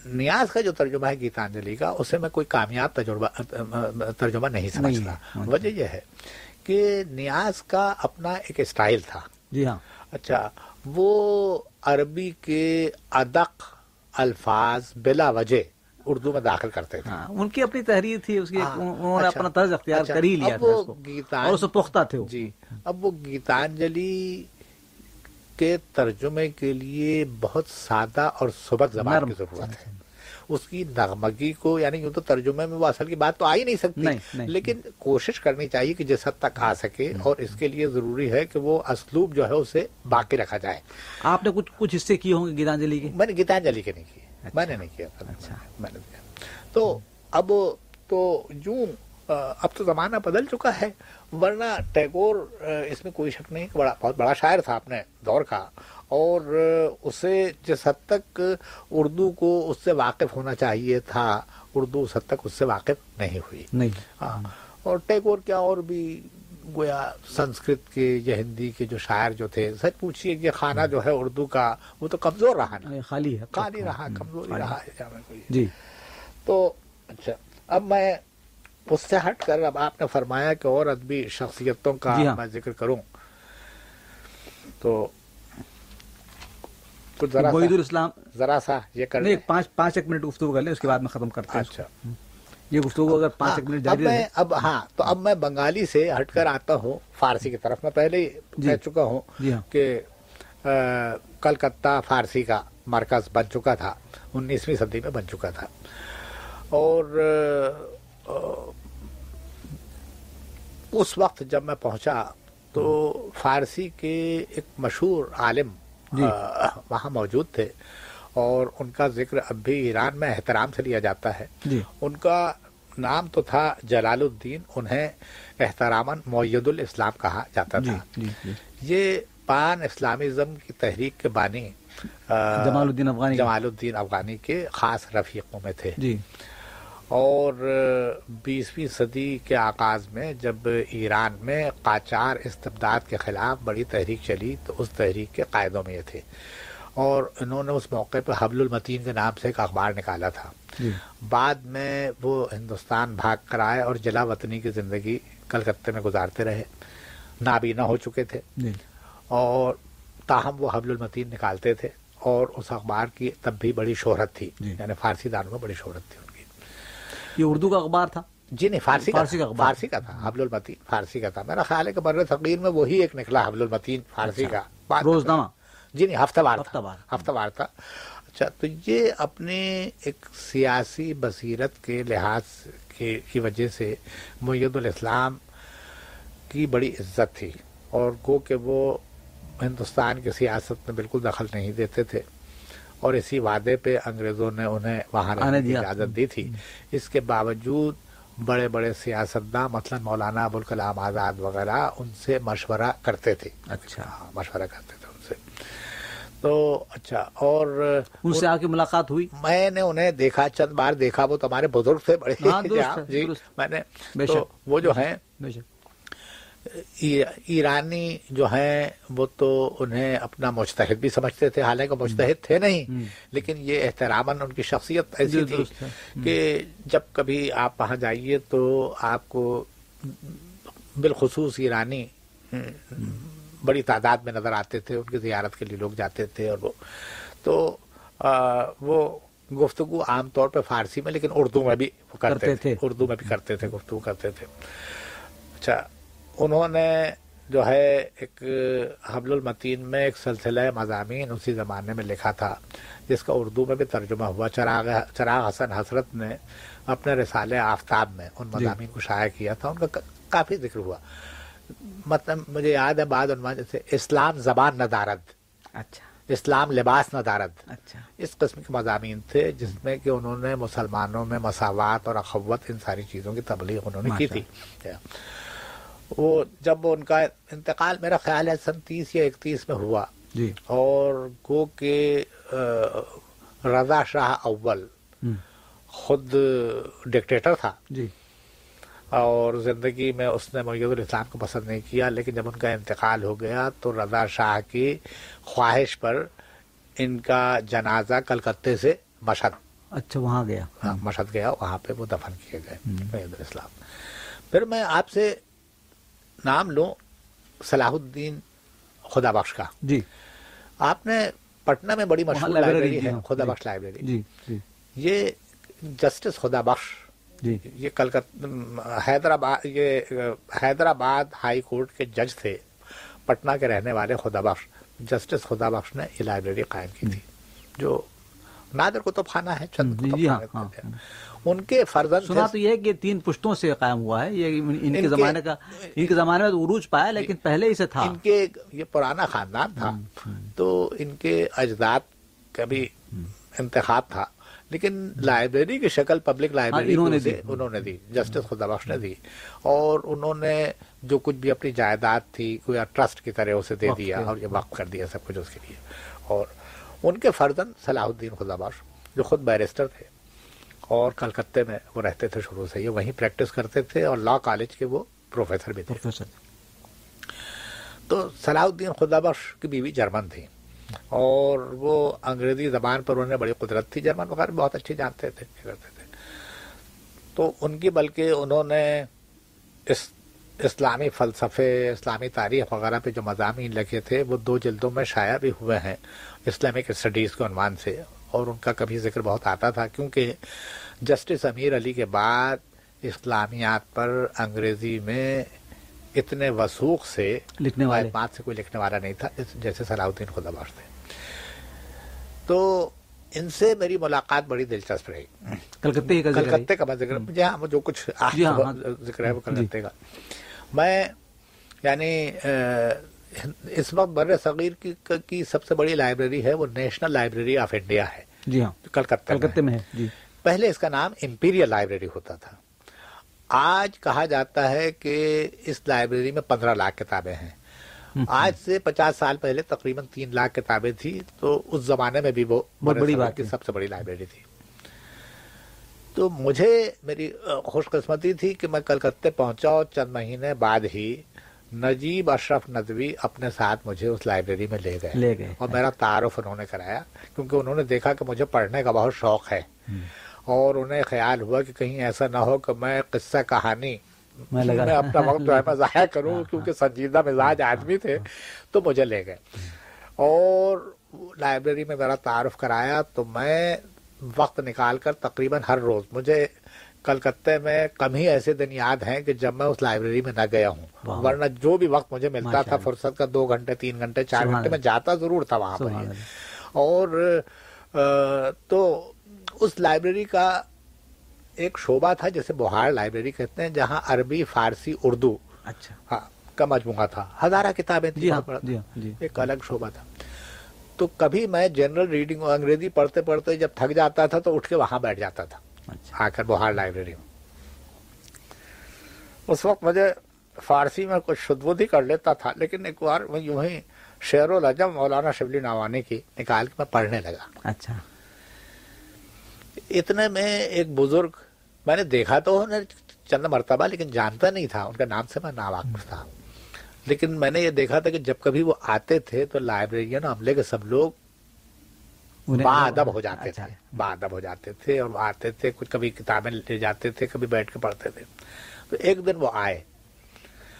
نیاز کا جو ترجمہ ہے گیتانجلی کا اسے میں کوئی کامیاب تجربہ ترجمہ نہیں سمجھتا۔ اچھا۔ وجہ یہ ہے کہ نیاز کا اپنا ایک اسٹائل تھا۔ جی ہاں۔ اچھا وہ عربی کے ادق الفاظ بلا وجہ اردو میں داخل کرتے تھے۔ ہاں ان کی اپنی تحریر تھی اس کی ہاں، انہوں نے اچھا، اپنا طرز اختیار اچھا، کر ہی لیا تھا اور اس سے پختہ تھے جی اب وہ گیتانجلی کے ترجمے کے لیے بہت سادہ اور سبک زبان۔ کی ضرورت ہے۔ اس کی نغمگی کو یعنی یوں تو ترجمے میں وہ اصل کی بات تو آ ہی نہیں سکتی۔ نہیں، نہیں۔ لیکن کوشش کرنی چاہیے کہ جس حد تک آ سکے اور اس کے لیے ضروری ہے کہ وہ اسلوب جو ہے اسے باقی رکھا جائے۔ آپ نے کچھ کچھ حصے کیے ہوں گے گیتانجلی کے؟ میں نے گیتانجلی کے نہیں کیے۔ میں نے نہیں کیا۔ اچھا۔ میں نے تو اب تو یوں اب تو زمانہ بدل چکا ہے۔ ورنہ ٹیگور اس میں کوئی شک نہیں بڑا بہت بڑا شاعر تھا اپنے دور کا اور اسے جس حد تک اردو کو اس سے واقف ہونا چاہیے تھا اردو اس حد تک اس سے واقف نہیں ہوئی۔ نہیں۔ ہاں۔ اور ٹیگور کیا اور بھی گویا سنسکرت کے یا ہندی کے جو شاعر جو تھے سچ پوچھیے کہ خانہ جو ہے اردو کا وہ تو کمزور رہا نا۔ خالی ہے۔ خالی رہا کمزوری خالی۔ رہا ہے۔ جی۔ تو اچھا اب میں اس سے ہٹ کر اب آپ نے فرمایا کہ اور ادبی شخصیتوں کا جی ہاں۔ میں ذکر کروں۔ تو کچھ ذرا وحید الاسلام ذرا سا یہ کر نہیں پانچ پانچ ایک منٹ گفتگو کر لیں اس کے بعد میں ختم کرتا ہوں۔ اچھا۔ یہ گفتگو اگر پانچ ہاں، ایک منٹ جاری میں اب ہاں تو اب میں بنگالی سے ہٹ کر آتا ہوں فارسی کی طرف۔ میں پہلے ہی جی۔ کہہ چکا ہوں جی ہاں۔ کہ کلکتہ فارسی کا مرکز بن چکا تھا انیسویں صدی میں بن چکا تھا۔ اور اس وقت جب میں پہنچا تو فارسی کے ایک مشہور عالم وہاں موجود تھے۔ اور ان کا ذکر اب بھی ایران میں احترام سے لیا جاتا ہے۔ جی۔ ان کا نام تو تھا جلال الدین انہیں احتراماً معید الاسلام کہا جاتا جی تھا۔ جی جی۔ یہ پان اسلامزم کی تحریک کے بانی جمال الدین افغانی۔ جمال الدین افغانی کے خاص رفیقوں میں تھے۔ جی۔ اور بیسویں صدی کے آغاز میں جب ایران میں قاچار استبداد کے خلاف بڑی تحریک چلی تو اس تحریک کے قائدوں میں یہ تھے۔ اور انہوں نے اس موقع پہ حبل المتین کے نام سے ایک اخبار نکالا تھا۔ جی۔ بعد میں وہ ہندوستان بھاگ کر آئے اور جلا وطنی کی زندگی کلکتے میں گزارتے رہے۔ نابینا ہو چکے تھے۔ جی۔ اور تاہم وہ حبل المتین نکالتے تھے۔ اور اس اخبار کی تب بھی بڑی شہرت تھی۔ جی۔ یعنی فارسی دانوں میں بڑی شہرت تھی۔ یہ اردو کا اخبار تھا۔ جی نہیں فارسی کا فارسی کا اخبار۔ فارسی کا تھا حبل المتین فارسی کا تھا۔ میرا خیال ہے کہ بر صغیر میں وہی ایک نکلا حبل المتین فارسی کا۔ بعد میں- روزنامہ۔ جی نہیں ہفتہ وار ہفتہ وار۔ ہفتہ وار تھا۔ اچھا تو یہ اپنے ایک سیاسی بصیرت کے لحاظ کے کی وجہ سے معید الاسلام کی بڑی عزت تھی۔ اور گو کہ وہ ہندوستان کی سیاست میں بالکل دخل نہیں دیتے تھے۔ اور اسی وعدے پہ انگریزوں نے انہیں وہاں رہنے کی اجازت دی تھی۔ اس کے باوجود بڑے بڑے سیاستداں مثلا مولانا ابوالکلام آزاد وغیرہ ان سے مشورہ کرتے تھے۔ اچھا۔ ہاں مشورہ کرتے تھے ان سے۔ تو اچھا اور ان سے آ کے ملاقات ہوئی؟ میں نے انہیں دیکھا چند بار دیکھا وہ تو ہمارے بزرگ تھے بڑے ہاں، <laughs> جی درست۔ میں نے۔ وہ جو ہیں ایرانی جو ہیں وہ تو انہیں اپنا مجتہد بھی سمجھتے تھے حالانکہ مجتہد تھے نہیں لیکن یہ احتراماً ان کی شخصیت ایسی تھی۔ کہ جب کبھی آپ وہاں جائیے تو آپ کو بالخصوص ایرانی بڑی تعداد میں نظر آتے تھے ان کی زیارت کے لیے لوگ جاتے تھے اور وہ۔ تو وہ گفتگو عام طور پہ فارسی میں لیکن اردو میں بھی وہ کرتے تھے۔ اردو میں بھی کرتے تھے گفتگو کرتے تھے۔ اچھا انہوں نے جو ہے ایک حبل المتین میں ایک سلسلہ مضامین اسی زمانے میں لکھا تھا جس کا اردو میں بھی ترجمہ ہوا۔ چراغ چراغ حسن حسرت نے اپنے رسالے آفتاب میں ان مضامین کو شائع کیا تھا ان کا کافی ذکر ہوا۔ مطلب مجھے یاد ہے بعد عنوان جیسے اسلام زبان ندارد اچھا۔ اسلام لباس ندارد اچھا۔ اس قسم کے مضامین تھے جس میں کہ انہوں نے مسلمانوں میں مساوات اور اخوت ان ساری چیزوں کی تبلیغ انہوں نے کی تھی۔ وہ جب ان کا انتقال میرا خیال ہے سن تیس یا اکتیس میں ہوا۔ جی۔ اور گو کہ رضا شاہ اول۔ خود ڈکٹیٹر تھا۔ جی۔ اور زندگی میں اس نے معید الاسلام کو پسند نہیں کیا لیکن جب ان کا انتقال ہو گیا تو رضا شاہ کی خواہش پر ان کا جنازہ کلکتے سے مشہد۔ اچھا وہاں گیا۔ ہاں، مشہد گیا وہاں پہ وہ دفن کیے گئے معید الاسلام۔ پھر میں آپ سے نام لوں صلاح الدین خدا بخش کا۔ جی۔ آپ نے پٹنہ میں بڑی مشہور لائبریری ہے خدا جی۔ بخش لائبریری جی جی۔ یہ جسٹس خدا بخش جی۔ یہ کلکتہ حیدرآباد یہ حیدرآباد ہائی کورٹ کے جج تھے پٹنہ کے رہنے والے خدا بخش۔ جسٹس خدا بخش نے یہ لائبریری قائم کی تھی۔ جو نادر کتب خانہ ہے چند کتب ہاں، خانے۔ ان کے فرزند سنا تو یہ کہ تین پشتوں سے قائم ہوا ہے یہ ان کے زمانے کا ان کے زمانے میں عروج پایا لیکن پہلے ہی سے تھا۔ ان کے یہ پرانا خاندان تھا۔ تو ان کے اجداد کا بھی انتخاب تھا۔ لیکن لائبریری کی شکل پبلک لائبریری انہوں نے دی۔ انہوں نے دی۔ جسٹس خدا بخش نے دی۔ اور انہوں نے جو کچھ بھی اپنی جائیداد تھی کوئی ٹرسٹ کی طرح اسے دے دیا۔ اور یہ وقف کر دیا سب کچھ اس کے لیے۔ اور ان کے فرزند صلاح الدین خدا بخش جو خود بیرسٹر تھے۔ اور کلکتے میں وہ رہتے تھے شروع سے یہ وہیں پریکٹس کرتے تھے اور لا کالج کے وہ پروفیسر بھی تھے۔ پروفیسر تو صلاح الدین خدا بخش کی بیوی جرمن تھی۔ اور وہ انگریزی زبان پر انہیں بڑی قدرت تھی۔ جرمن وغیرہ بہت اچھی جانتے تھے کرتے تھے۔ تو ان کی بلکہ انہوں نے اس اسلامی فلسفے اسلامی تاریخ وغیرہ پہ جو مضامین لکھے تھے وہ دو جلدوں میں شائع بھی ہوئے ہیں۔ اسلامک اسٹڈیز کے عنوان سے۔ اور ان کا کبھی ذکر بہت آتا تھا کیونکہ جسٹس امیر علی کے بعد اسلامیات پر انگریزی میں اتنے وسوخ سے لکھنے والے۔ بات سے کوئی لکھنے والا نہیں تھا جیسے صلاح الدین خدا بخش تھے۔ تو ان سے میری ملاقات بڑی دلچسپ رہی۔ کلکتے کا۔ کلکتے کا ذکر۔ مجھے ہاں جو کچھ جی ہاں، ہاں۔ ذکر ہے وہ کلکتے کا۔ میں یعنی اس وقت بر صغیر کی کی سب سے بڑی لائبریری ہے وہ نیشنل لائبریری آف انڈیا ہے۔ جی ہاں۔ کلکتہ میں۔ کلکتے میں ہے جی۔ پہلے اس کا نام امپیریل لائبریری ہوتا تھا۔ آج کہا جاتا ہے کہ اس لائبریری میں پندرہ لاکھ کتابیں ہیں۔ آج سے پچاس سال پہلے تقریباً تین لاکھ کتابیں تھی تو اس زمانے میں بھی وہ بہت بڑی بات کی۔ سب سے بڑی لائبریری تھی۔ تو مجھے میری خوش قسمتی تھی کہ میں کلکتے پہنچا اور چند مہینے بعد ہی نجیب اشرف ندوی اپنے ساتھ مجھے اس لائبریری میں لے گئے لے گئے۔ اور میرا تعارف انہوں نے کرایا کیونکہ انہوں نے دیکھا کہ مجھے پڑھنے کا بہت شوق ہے۔ اور انہیں خیال ہوا کہ کہیں ایسا نہ ہو کہ میں قصہ کہانی میں اپنا وقت جو ہے میں ضائع کروں کیونکہ سنجیدہ مزاج آدمی تھے تو مجھے لے گئے۔ اور لائبریری میں میرا تعارف کرایا تو میں وقت نکال کر تقریباً ہر روز۔ مجھے کلکتے میں کم ہی ایسے دن یاد ہیں کہ جب میں اس لائبریری میں نہ گیا ہوں۔ ورنہ جو بھی وقت مجھے ملتا تھا فرصت کا دو گھنٹے تین گھنٹے چار گھنٹے میں جاتا ضرور تھا وہاں پر۔ اور تو اس لائبریری کا ایک شعبہ تھا جسے بہار لائبریری کہتے ہیں جہاں عربی فارسی اردو۔ اچھا۔ ہاں کا مجموعہ تھا۔ ہزارہ کتابیں تھیں ایک الگ شعبہ تھا۔ تو کبھی میں جنرل ریڈنگ انگریزی پڑھتے پڑھتے جب تھک جاتا تھا تو اٹھ کے وہاں بیٹھ جاتا تھا اچھا۔ آ کر بہار لائبریری میں۔ اس وقت مجھے فارسی میں کچھ شد بدھ ہی کر لیتا تھا لیکن ایک بار میں یوں ہی شعر العجم مولانا شبلی نوانی کی نکال کے میں پڑھنے لگا۔ اچھا۔ اتنے میں ایک بزرگ میں نے دیکھا تو انہیں چند مرتبہ لیکن جانتا نہیں تھا ان کا نام سے میں ناواقف تھا۔ لیکن میں نے یہ دیکھا تھا کہ جب کبھی وہ آتے تھے تو لائبریرین عملے کے سب لوگ اچھا۔ با ادب ہو جاتے تھے با ہو جاتے تھے اور آتے تھے کچھ کبھی کتابیں لے جاتے تھے کبھی بیٹھ کے پڑھتے تھے۔ تو ایک دن وہ آئے۔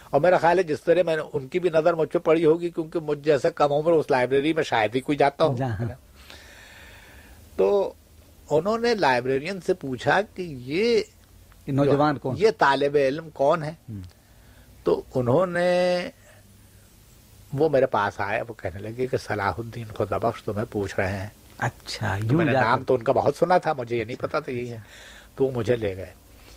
اور میرا خیال ہے جس طرح میں نے ان کی بھی نظر مجھ پہ پڑی ہوگی کیونکہ مجھ جیسا کم عمر اس لائبریری میں شاید ہی کوئی جاتا ہوں۔ جی ہاں۔ تو انہوں نے لائبریرین سے پوچھا کہ یہ نوجوان کون؟ یہ طالب علم کون ہے؟ تو انہوں نے وہ میرے پاس آئے وہ کہنے لگے کہ صلاح الدین خدا بخش تمہیں پوچھ رہے ہیں۔ اچھا یوں میں نے نام تو ان کا بہت سنا تھا مجھے یہ نہیں پتا تھا یہی ہے۔ تو وہ مجھے لے گئے۔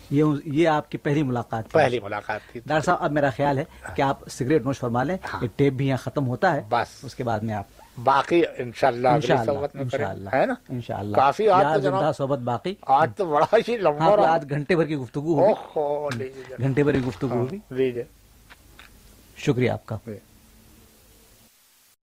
یہ یہ آپ کی پہلی ملاقات تھی۔ پہلی ملاقات تھی۔ ڈاکٹر صاحب اب میرا خیال ہے ہاں۔ کہ آپ سگریٹ نوش فرما لیں ہاں۔ یہ ٹیپ بھی یہاں ختم ہوتا ہے۔ بس۔ اس کے بعد میں آپ باقی انشاءاللہ انشاءاللہ ہے انشاءاللہ۔ کافی آج زندہ صحبت باقی۔ آج تو بڑا ہی لمبا ہاں، آج گھنٹے بھر کی گفتگو ہوگی۔ گھنٹے بھر کی گفتگو ہوگی۔ شکریہ آپ کا۔ جی۔